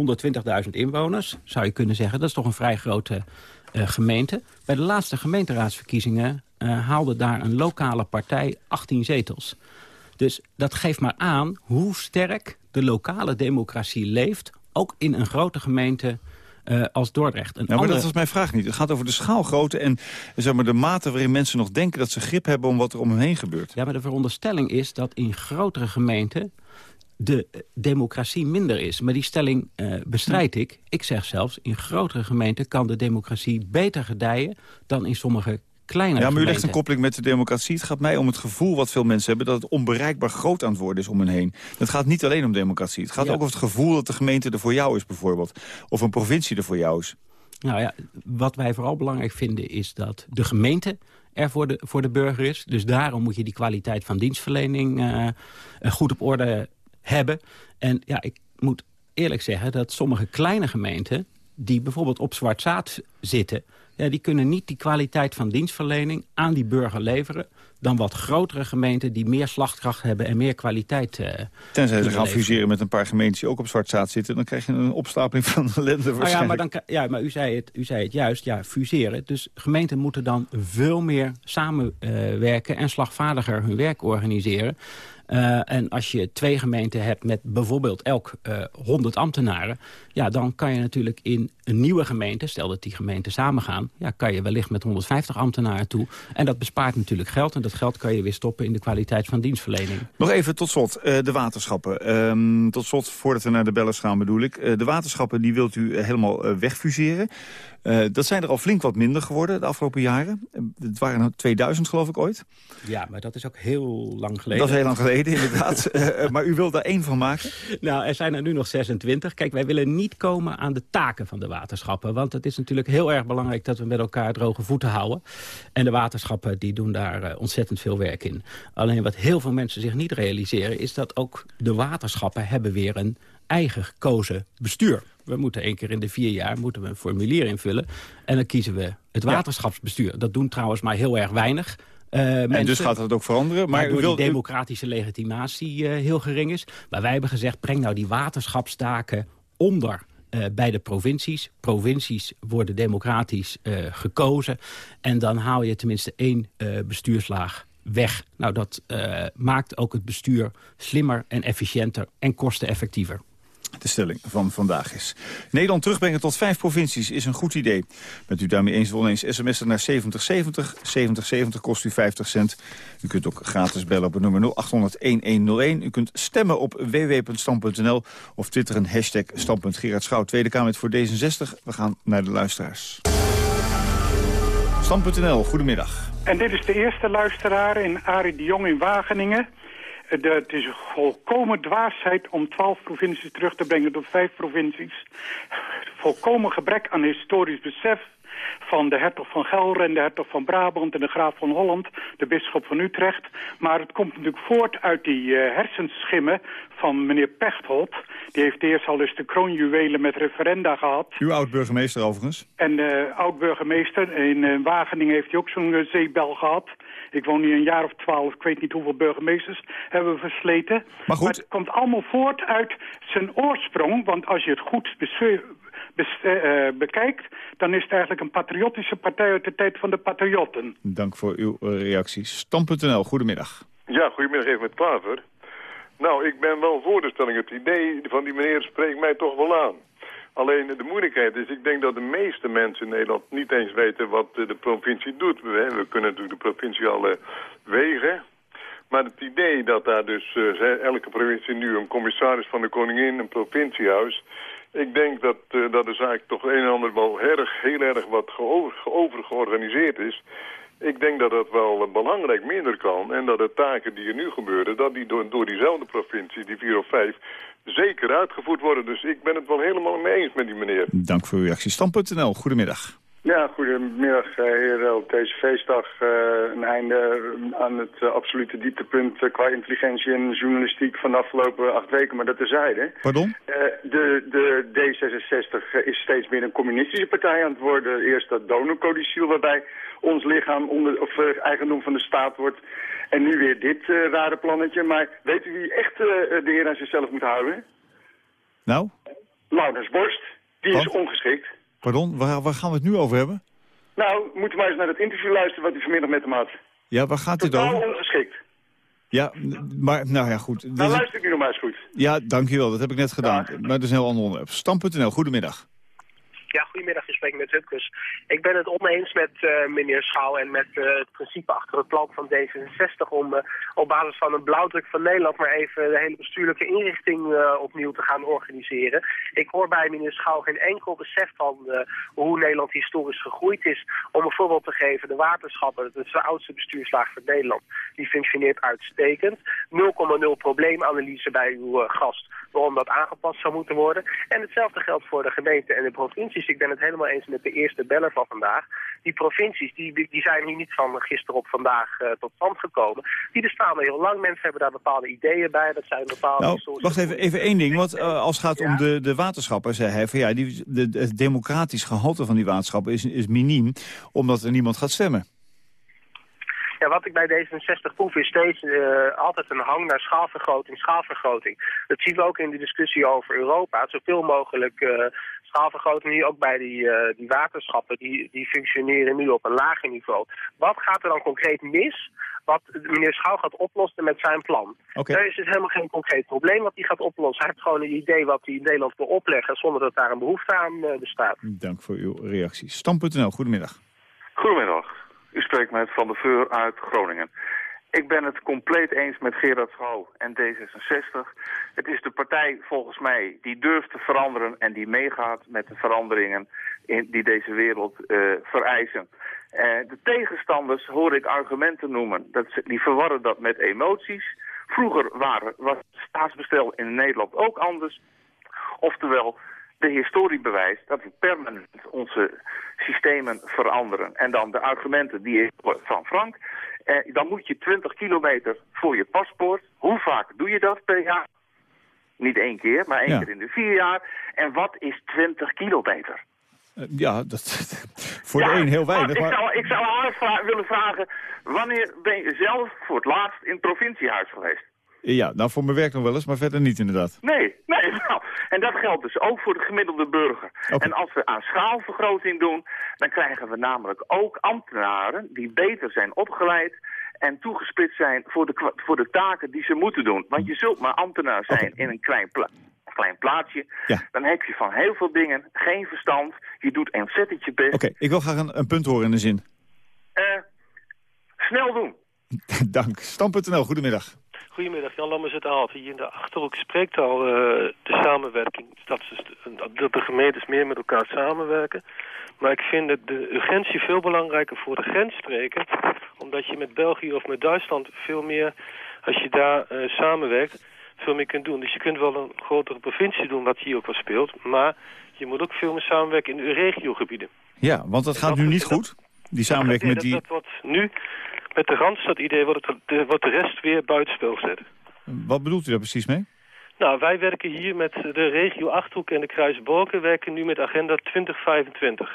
120.000 inwoners, zou je kunnen zeggen. Dat is toch een vrij grote gemeente. Bij de laatste gemeenteraadsverkiezingen haalde daar een lokale partij 18 zetels. Dus dat geeft maar aan hoe sterk de lokale democratie leeft... ook in een grote gemeente uh, als Dordrecht. Een ja, maar dat was mijn vraag niet. Het gaat over de schaalgrootte en zeg maar, de mate waarin mensen nog denken... dat ze grip hebben om wat er om hen heen gebeurt. Ja, maar de veronderstelling is dat in grotere gemeenten de democratie minder is. Maar die stelling uh, bestrijd ik. Ik zeg zelfs, in grotere gemeenten kan de democratie beter gedijen... dan in sommige kleine Ja, maar u legt een koppeling met de democratie. Het gaat mij om het gevoel wat veel mensen hebben... dat het onbereikbaar groot aan het worden is om hen heen. Het gaat niet alleen om democratie. Het gaat ook over het gevoel dat de gemeente er voor jou is bijvoorbeeld. Of een provincie er voor jou is. Nou ja, wat wij vooral belangrijk vinden is dat de gemeente er voor de, voor de burger is. Dus daarom moet je die kwaliteit van dienstverlening uh, goed op orde hebben. En ja, ik moet eerlijk zeggen dat sommige kleine gemeenten... die bijvoorbeeld op zwart zaad zitten ja, die kunnen niet die kwaliteit van dienstverlening aan die burger leveren dan wat grotere gemeenten die meer slagkracht hebben en meer kwaliteit uh, Tenzij ze gaan fuseren met een paar gemeentes die ook op zwart zaad zitten... dan krijg je een opstapeling van ellende oh ja, maar, dan, ja, maar u, zei het, u zei het juist, ja, fuseren. Dus gemeenten moeten dan veel meer samenwerken en slagvaardiger hun werk organiseren. Uh, en als je twee gemeenten hebt met bijvoorbeeld elk uh, 100 ambtenaren... ja, dan kan je natuurlijk in een nieuwe gemeente, stel dat die gemeenten samengaan... ja, kan je wellicht met 150 ambtenaren toe. En dat bespaart natuurlijk geld. En dat geld kan je weer stoppen in de kwaliteit van dienstverlening. Nog even tot slot, uh, de waterschappen. Um, tot slot, voordat we naar de bellers gaan bedoel ik. Uh, de waterschappen die wilt u helemaal uh, wegfuseren. Uh, dat zijn er al flink wat minder geworden de afgelopen jaren. Het waren 2000 geloof ik ooit. Ja, maar dat is ook heel lang geleden. Dat is heel lang geleden, inderdaad. uh, <laughs> maar u wilt daar één van maken? Nou, er zijn er nu nog 26. Kijk, wij willen niet komen aan de taken van de waterschappen. Want het is natuurlijk heel erg belangrijk dat we met elkaar droge voeten houden. En de waterschappen die doen daar uh, ontzettend veel werk in. Alleen wat heel veel mensen zich niet realiseren... is dat ook de waterschappen hebben weer een eigen gekozen bestuur. We moeten één keer in de vier jaar moeten we een formulier invullen. En dan kiezen we het waterschapsbestuur. Dat doen trouwens maar heel erg weinig. Uh, en mensen, dus gaat dat ook veranderen. Maar door u wilt, die democratische legitimatie uh, heel gering is. Maar wij hebben gezegd, breng nou die waterschapstaken onder uh, bij de provincies. Provincies worden democratisch gekozen. En dan haal je tenminste één bestuurslaag weg. Nou, dat maakt ook het bestuur slimmer en efficiënter en kosteneffectiever de stelling van vandaag is. Nederland terugbrengen tot vijf provincies is een goed idee. Bent u daarmee eens, wel eens sms'en naar 7070. 7070 kost u 50 cent. U kunt ook gratis bellen op het nummer 0800-1101. U kunt stemmen op www.stam.nl of twitteren hashtag standpunt Schouw. Tweede Kamer voor D66. We gaan naar de luisteraars. Stam.nl, goedemiddag. En dit is de eerste luisteraar in Arie de Jong in Wageningen. De, het is een volkomen dwaasheid om twaalf provincies terug te brengen tot vijf provincies. Volkomen gebrek aan historisch besef van de hertog van Gelre en de hertog van Brabant en de graaf van Holland, de bisschop van Utrecht. Maar het komt natuurlijk voort uit die uh, hersenschimmen van meneer Pechtold. Die heeft eerst al eens de kroonjuwelen met referenda gehad. Uw oud-burgemeester overigens. En uh, oud-burgemeester in uh, Wageningen heeft hij ook zo'n zeebel gehad. Ik woon nu een jaar of twaalf, ik weet niet hoeveel burgemeesters hebben we versleten. Maar goed. het komt allemaal voort uit zijn oorsprong, want als je het goed uh, bekijkt... dan is het eigenlijk een patriotische partij uit de tijd van de patriotten. Dank voor uw uh, reacties. Stam.nl, goedemiddag. Ja, goedemiddag even met Klaver. Nou, ik ben wel voor de stelling. Het idee van die meneer spreekt mij toch wel aan. Alleen de moeilijkheid is, ik denk dat de meeste mensen in Nederland niet eens weten wat de provincie doet. We, kunnen natuurlijk de provincie al uh, wegen. Maar het idee dat daar dus elke provincie nu een commissaris van de koningin, een provinciehuis... Ik denk dat, uh, dat de zaak toch een en ander wel erg, heel erg wat overgeorganiseerd is. Ik denk dat dat wel belangrijk minder kan. En dat de taken die er nu gebeuren, dat die door, door diezelfde provincie, die vier of vijf, zeker uitgevoerd worden. Dus ik ben het wel helemaal mee eens met die meneer. Dank voor uw reactie. Stam.nl, goedemiddag. Ja, goedemiddag heren. Op deze feestdag uh, een einde aan het uh, absolute dieptepunt uh, qua intelligentie en journalistiek van de afgelopen acht weken, maar dat terzijde. Pardon? de, de D66 is steeds meer een communistische partij aan het worden. Eerst dat donorcodiciel waarbij ons lichaam onder, of eigendom van de staat wordt. En nu weer dit rare plannetje. Maar weet u wie echt de heer aan zichzelf moet houden? Nou? Laurens Borst. Die is ongeschikt. Pardon, waar, waar gaan we het nu over hebben? Nou, moet u maar eens naar het interview luisteren wat u vanmiddag met hem had. Ja, waar gaat dit Totaal over? ongeschikt. Ja, maar nou ja, goed. Nou, is- luister ik nu nog maar eens goed. Ja, dankjewel. Dat heb ik net gedaan. Maar dat is een heel ander onderwerp. Stam.nl, goedemiddag. Ja, goedemiddag, je spreekt met Hupkes. Ik ben het oneens met eh, meneer Schouw en met eh, het principe achter het plan van D66 om eh, op basis van een blauwdruk van Nederland maar even de hele bestuurlijke inrichting opnieuw te gaan organiseren. Ik hoor bij meneer Schouw geen enkel besef van hoe Nederland historisch gegroeid is. Om een voorbeeld te geven, de waterschappen, dat is de oudste bestuurslaag van Nederland, die functioneert uitstekend. 0,0 probleemanalyse bij uw gast waarom dat aangepast zou moeten worden. En hetzelfde geldt voor de gemeente en de provincies. Ik ben het helemaal eens met de eerste beller van vandaag. Die provincies die, die zijn hier niet van gisteren op vandaag eh, tot stand gekomen. Die bestaan al heel lang. Mensen hebben daar bepaalde ideeën bij. Dat zijn bepaalde Nou, wacht even, even één ding. Want eh, als het gaat om de, de waterschappen, zei hij... Van, ja, die, de, de- het democratisch gehalte van die waterschappen is, is miniem... omdat er niemand gaat stemmen. Ja, wat ik bij D66 proef is steeds eh, altijd een hang naar schaalvergroting, schaalvergroting. Dat zien we ook in de discussie over Europa. Zoveel mogelijk eh, schaalvergroting nu ook bij die, eh, die waterschappen. Die, die functioneren nu op een lager niveau. Wat gaat er dan concreet mis? Wat meneer Schouw gaat oplossen met zijn plan. Oké. Er is dus helemaal geen concreet probleem wat hij gaat oplossen. Hij heeft gewoon een idee wat hij in Nederland wil opleggen zonder dat daar een behoefte aan eh, bestaat. Dank voor uw reactie. Stam.nl, goedemiddag. Goedemiddag. U spreekt met Van der Veur uit Groningen. Ik ben het compleet eens met Gerard Schouw en D66. Het is de partij volgens mij die durft te veranderen en die meegaat met de veranderingen in, die deze wereld eh, vereisen. Eh, de tegenstanders hoor ik argumenten noemen. Dat, die verwarren dat met emoties. Vroeger waren, was het staatsbestel in Nederland ook anders. Oftewel, de historie bewijst dat we permanent onze systemen veranderen. En dan de argumenten die ik van Frank. Eh, dan moet je 20 kilometer voor je paspoort. Hoe vaak doe je dat per jaar? Niet één keer, maar één Ja. keer in de vier jaar. En wat is 20 kilometer? Eh, ja, dat, <laughs> voor de Ja, een heel maar weinig. Ik Maar, zou, ik zou haar vra- willen vragen, wanneer ben je zelf voor het laatst in het provinciehuis geweest? Ja, nou voor mijn werk nog wel eens, maar verder niet inderdaad. Nee, nee, nou. En dat geldt dus ook voor de gemiddelde burger. En als we aan schaalvergroting doen, dan krijgen we namelijk ook ambtenaren die beter zijn opgeleid en toegespitst zijn voor de, voor de taken die ze moeten doen. Want je zult maar ambtenaar zijn in een klein, pla- klein plaatsje. Ja. Dan heb je van heel veel dingen geen verstand. Je doet ontzettend je best. Oké, ik wil graag een, een punt horen in de zin. Eh, snel doen. <laughs> Dank. Stam.nl, goedemiddag. Goedemiddag, Jan Lammers uit Aalten. Hier in de Achterhoek spreekt al eh, de samenwerking. Dat, is, dat de gemeentes meer met elkaar samenwerken. Maar ik vind het de urgentie veel belangrijker voor de grensstreken. Omdat je met België of met Duitsland veel meer, als je daar eh, samenwerkt, veel meer kunt doen. Dus je kunt wel een grotere provincie doen, wat hier ook wel speelt. Maar je moet ook veel meer samenwerken in de regiogebieden. Ja, want dat gaat nu niet goed. Die samenwerking met die... dat, dat wordt nu, met de Randstad-idee, wordt, het- de, wordt de rest weer buitenspel gezet. Wat bedoelt u daar precies mee? Nou, wij werken hier met de regio Achterhoek en de Kruisborken... werken nu met agenda 2025.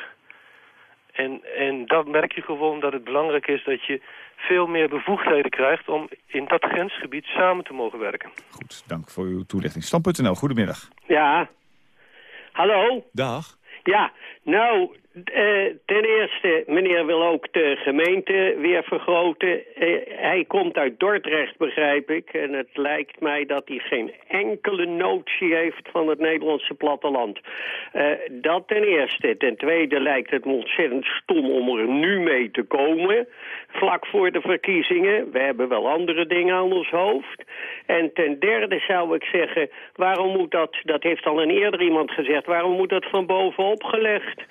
En, en dat merk je gewoon dat het belangrijk is dat je veel meer bevoegdheden krijgt... om in dat grensgebied samen te mogen werken. Goed, dank voor uw toelichting. Stam.nl, goedemiddag. Ja. Hallo? Dag. Ja, nou, eh, ten eerste, meneer wil ook de gemeente weer vergroten. Eh, hij komt uit Dordrecht, begrijp ik. En het lijkt mij dat hij geen enkele notie heeft van het Nederlandse platteland. Eh, dat ten eerste. Ten tweede lijkt het ontzettend stom om er nu mee te komen. Vlak voor de verkiezingen. We hebben wel andere dingen aan ons hoofd. En ten derde zou ik zeggen, waarom moet dat, dat heeft al een eerder iemand gezegd, waarom moet dat van bovenop gelegd?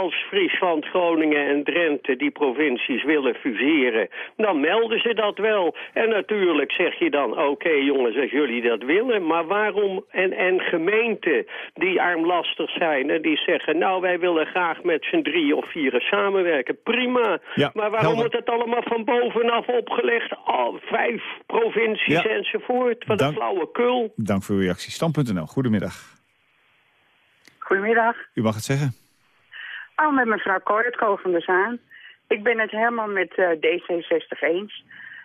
Als Friesland, Groningen en Drenthe die provincies willen fuseren, dan melden ze dat wel. En natuurlijk zeg je dan, oké jongens, als jullie dat willen, maar waarom, en, en gemeenten die armlastig zijn en die zeggen, nou wij willen graag met z'n drie of vieren samenwerken, prima. Ja, maar waarom helder. moet het allemaal van bovenaf opgelegd? Al vijf provincies Ja. enzovoort. Wat een flauwekul. Dank voor uw reactie. Stam.nl, goedemiddag. Goedemiddag. U mag het zeggen. Oh, met mevrouw Kortko van der Zaan. Ik ben het helemaal met eh, D66 eens.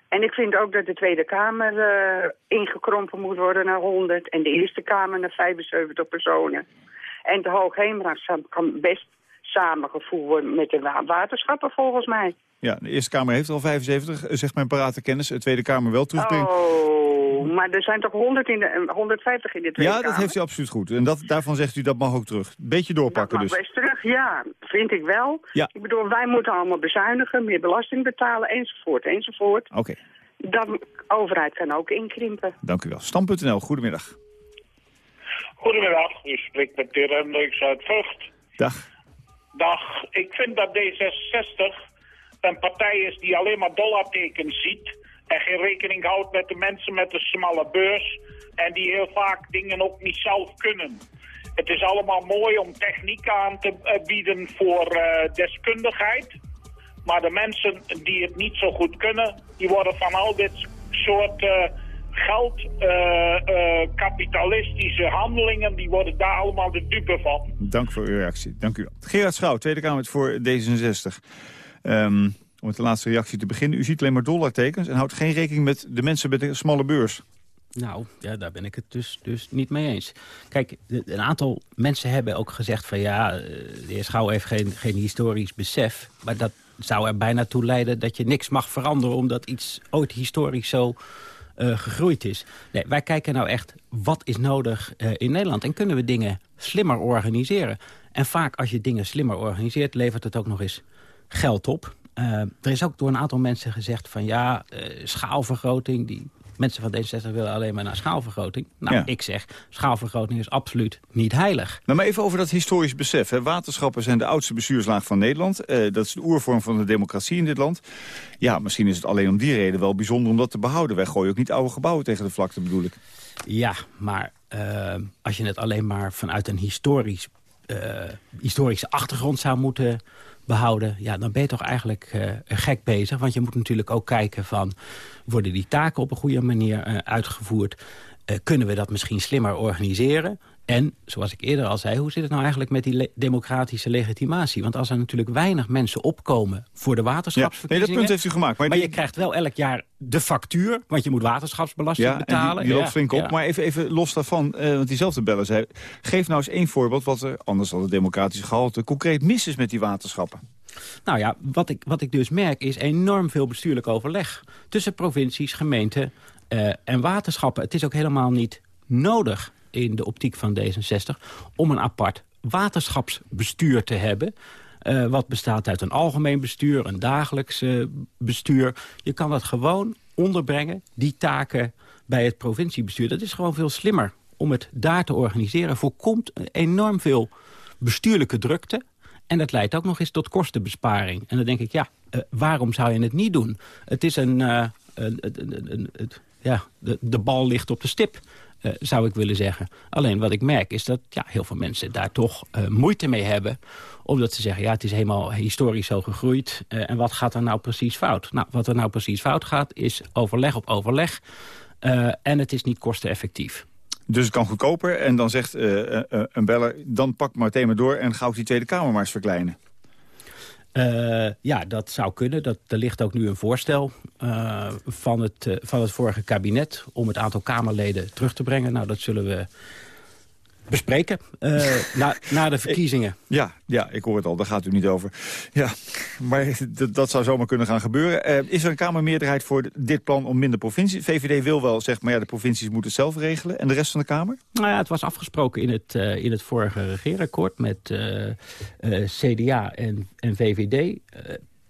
En ik vind ook dat de Tweede Kamer eh, ingekrompen moet worden naar 100... en de Eerste Kamer naar 75 personen. En de Hoogheemraad kan best samengevoegd worden met de wa- waterschappen volgens mij. Ja, de Eerste Kamer heeft al 75, eh, zegt mijn parate kennis. De Tweede Kamer wel terugbrengen. Oh, maar er zijn toch 100 in de, eh, 150 in de Tweede ja, dat Kamer? heeft u absoluut goed. En dat, daarvan zegt u dat mag ook terug. Beetje doorpakken Maar dus. best terug, ja, vind ik wel. Ja. Ik bedoel, wij moeten allemaal bezuinigen, meer belasting betalen, enzovoort, enzovoort. Oké, Dan, de overheid kan ook inkrimpen. dank u wel. Stam.nl, goedemiddag. Goedemiddag, u spreekt met uit Vught. Dag. Dag, ik vind dat D66 een partij is die alleen maar dollartekens ziet... en geen rekening houdt met de mensen met de smalle beurs... en die heel vaak dingen ook niet zelf kunnen. Het is allemaal mooi om techniek aan te eh, bieden voor eh, deskundigheid... maar de mensen die het niet zo goed kunnen... die worden van al dit soort... eh, geld, eh, eh, kapitalistische handelingen, die worden daar allemaal de dupe van. Dank voor uw reactie. Dank u wel. Gerard Schouw, Tweede Kamer voor D66. Ehm, om met de laatste reactie te beginnen. U ziet alleen maar dollartekens en houdt geen rekening met de mensen met de smalle beurs. Nou, ja, daar ben ik het dus, dus niet mee eens. Kijk, een aantal mensen hebben ook gezegd van... ja, eh, de heer Schouw heeft geen, geen historisch besef. Maar dat zou er bijna toe leiden dat je niks mag veranderen... omdat iets ooit historisch zo eh, gegroeid is. Nee, wij kijken nou echt, wat is nodig eh, in Nederland? En kunnen we dingen slimmer organiseren? En vaak als je dingen slimmer organiseert... levert het ook nog eens geld op. Eh, er is ook door een aantal mensen gezegd van ja, schaalvergroting. Die mensen van D66 willen alleen maar naar schaalvergroting. Nou, Ja. ik zeg, schaalvergroting is absoluut niet heilig. Nou, maar even over dat historisch besef. Hè. Waterschappen zijn de oudste bestuurslaag van Nederland. Eh, dat is de oervorm van de democratie in dit land. Ja, misschien is het alleen om die reden wel bijzonder om dat te behouden. Wij gooien ook niet oude gebouwen tegen de vlakte, bedoel ik. Ja, maar eh, als je het alleen maar vanuit een historisch, eh, historische achtergrond zou moeten behouden... Ja, dan ben je toch eigenlijk eh, gek bezig. Want je moet natuurlijk ook kijken van... worden die taken op een goede manier eh, uitgevoerd? Eh, kunnen we dat misschien slimmer organiseren? En, zoals ik eerder al zei, hoe zit het nou eigenlijk met die le- democratische legitimatie? Want als er natuurlijk weinig mensen opkomen voor de Ja, waterschapsverkiezingen... nee, dat punt heeft u gemaakt. Maar, Maar die- je krijgt wel elk jaar de factuur, want je moet waterschapsbelasting ja, en betalen. die, die loopt Ja, flink op. ja. Maar even, even los daarvan, eh, want diezelfde beller zei... geef nou eens één voorbeeld wat er, anders dan het democratische gehalte... concreet mis is met die waterschappen. Nou ja, wat ik, wat ik dus merk is enorm veel bestuurlijk overleg... tussen provincies, gemeenten eh, en waterschappen. Het is ook helemaal niet nodig in de optiek van D66... om een apart waterschapsbestuur te hebben... eh, wat bestaat uit een algemeen bestuur, een dagelijks eh, bestuur. Je kan dat gewoon onderbrengen, die taken bij het provinciebestuur. Dat is gewoon veel slimmer om het daar te organiseren. Voorkomt enorm veel bestuurlijke drukte... En dat leidt ook nog eens tot kostenbesparing. En dan denk ik, ja, eh, waarom zou je het niet doen? Het is een... een, een, een, ja, de, de bal ligt op de stip, eh, zou ik willen zeggen. Alleen wat ik merk is dat ja, heel veel mensen daar toch eh, moeite mee hebben. Omdat ze zeggen, ja, het is helemaal historisch zo gegroeid. eh, en wat gaat er nou precies fout? Nou, wat er nou precies fout gaat, is overleg op overleg. en het is niet kosteneffectief. Dus het kan goedkoper. En dan zegt een beller, dan pak maar maar door... en ga ook die Tweede Kamer maar eens verkleinen. Eh, ja, dat zou kunnen. Dat, er ligt ook nu een voorstel eh, van, het, eh, van het vorige kabinet... om het aantal Kamerleden terug te brengen. Nou, dat zullen we bespreken eh, <laughs> na, na de verkiezingen. Ja, ja, ik hoor het al, daar gaat u niet over. Ja, maar <laughs> dat zou zomaar kunnen gaan gebeuren. Eh, is er een Kamermeerderheid voor dit plan om minder provincies? VVD wil wel, zegt, maar ja, de provincies moeten het zelf regelen. En de rest van de Kamer? Nou ja, het was afgesproken in het, eh, in het vorige regeerakkoord... met CDA en, en VVD...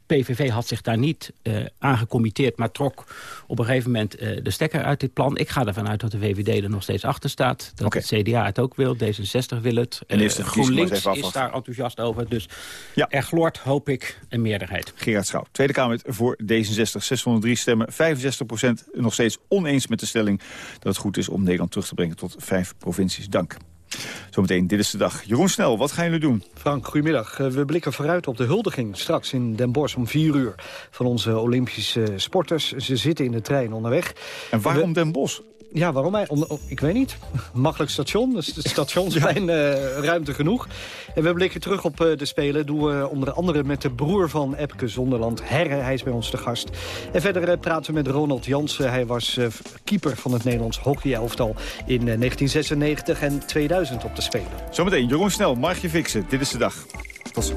Eh, PVV had zich daar niet eh aan gecommitteerd... maar trok op een gegeven moment eh, de stekker uit dit plan. Ik ga ervan uit dat de VVD er nog steeds achter staat. Dat het CDA het ook wil, D66 wil het. En Eh, maar GroenLinks is daar enthousiast over. Dus er gloort, hoop ik, een meerderheid. Gerard Schouw, Tweede Kamer voor D66, 603 stemmen. 65% nog steeds oneens met de stelling dat het goed is om Nederland terug te brengen tot vijf provincies. Dank. Zometeen, dit is de dag. Jeroen Snel, wat gaan jullie doen? Frank, goedemiddag. Eh, We blikken vooruit op de huldiging straks in Den Bosch om 4 uur... van onze Olympische sporters. Ze zitten in de trein onderweg. En waarom Den Bosch? Ja, waarom? hij- Om, om- ik weet niet. <laughs> Makkelijk station. Dus de stations zijn eh, ruimte genoeg. En we blikken terug op eh, de Spelen. Doen we onder andere met de broer van Epke Zonderland, Herre. Hij is bij ons te gast. En verder eh, praten we met Ronald Jansen. Hij was keeper van het Nederlands hockeyelftal in eh, 1996 en 2000 op de Spelen. Zometeen, Jeroen Snel, Margje Fixen, dit is de dag. Tot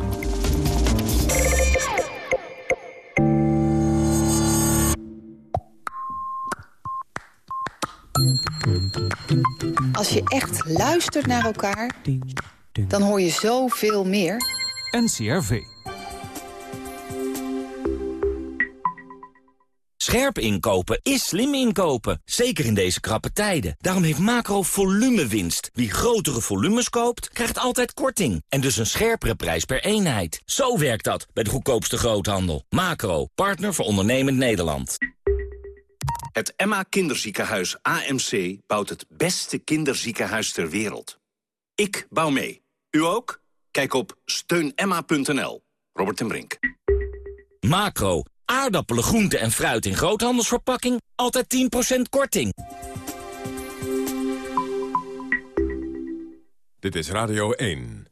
Als je echt luistert naar elkaar, dan hoor je zoveel meer. NCRV. Scherp inkopen is slim inkopen, zeker in deze krappe tijden. Daarom heeft Macro winst. Wie grotere volumes koopt, krijgt altijd korting. En dus een scherpere prijs per eenheid. Zo werkt dat bij de goedkoopste groothandel. Macro, partner voor ondernemend Nederland. Het Emma Kinderziekenhuis AMC bouwt het beste kinderziekenhuis ter wereld. Ik bouw mee. U ook? Kijk op steunemma.nl. Robert en Brink. Macro, aardappelen, groenten en fruit in groothandelsverpakking. Altijd 10% korting. Dit is Radio 1.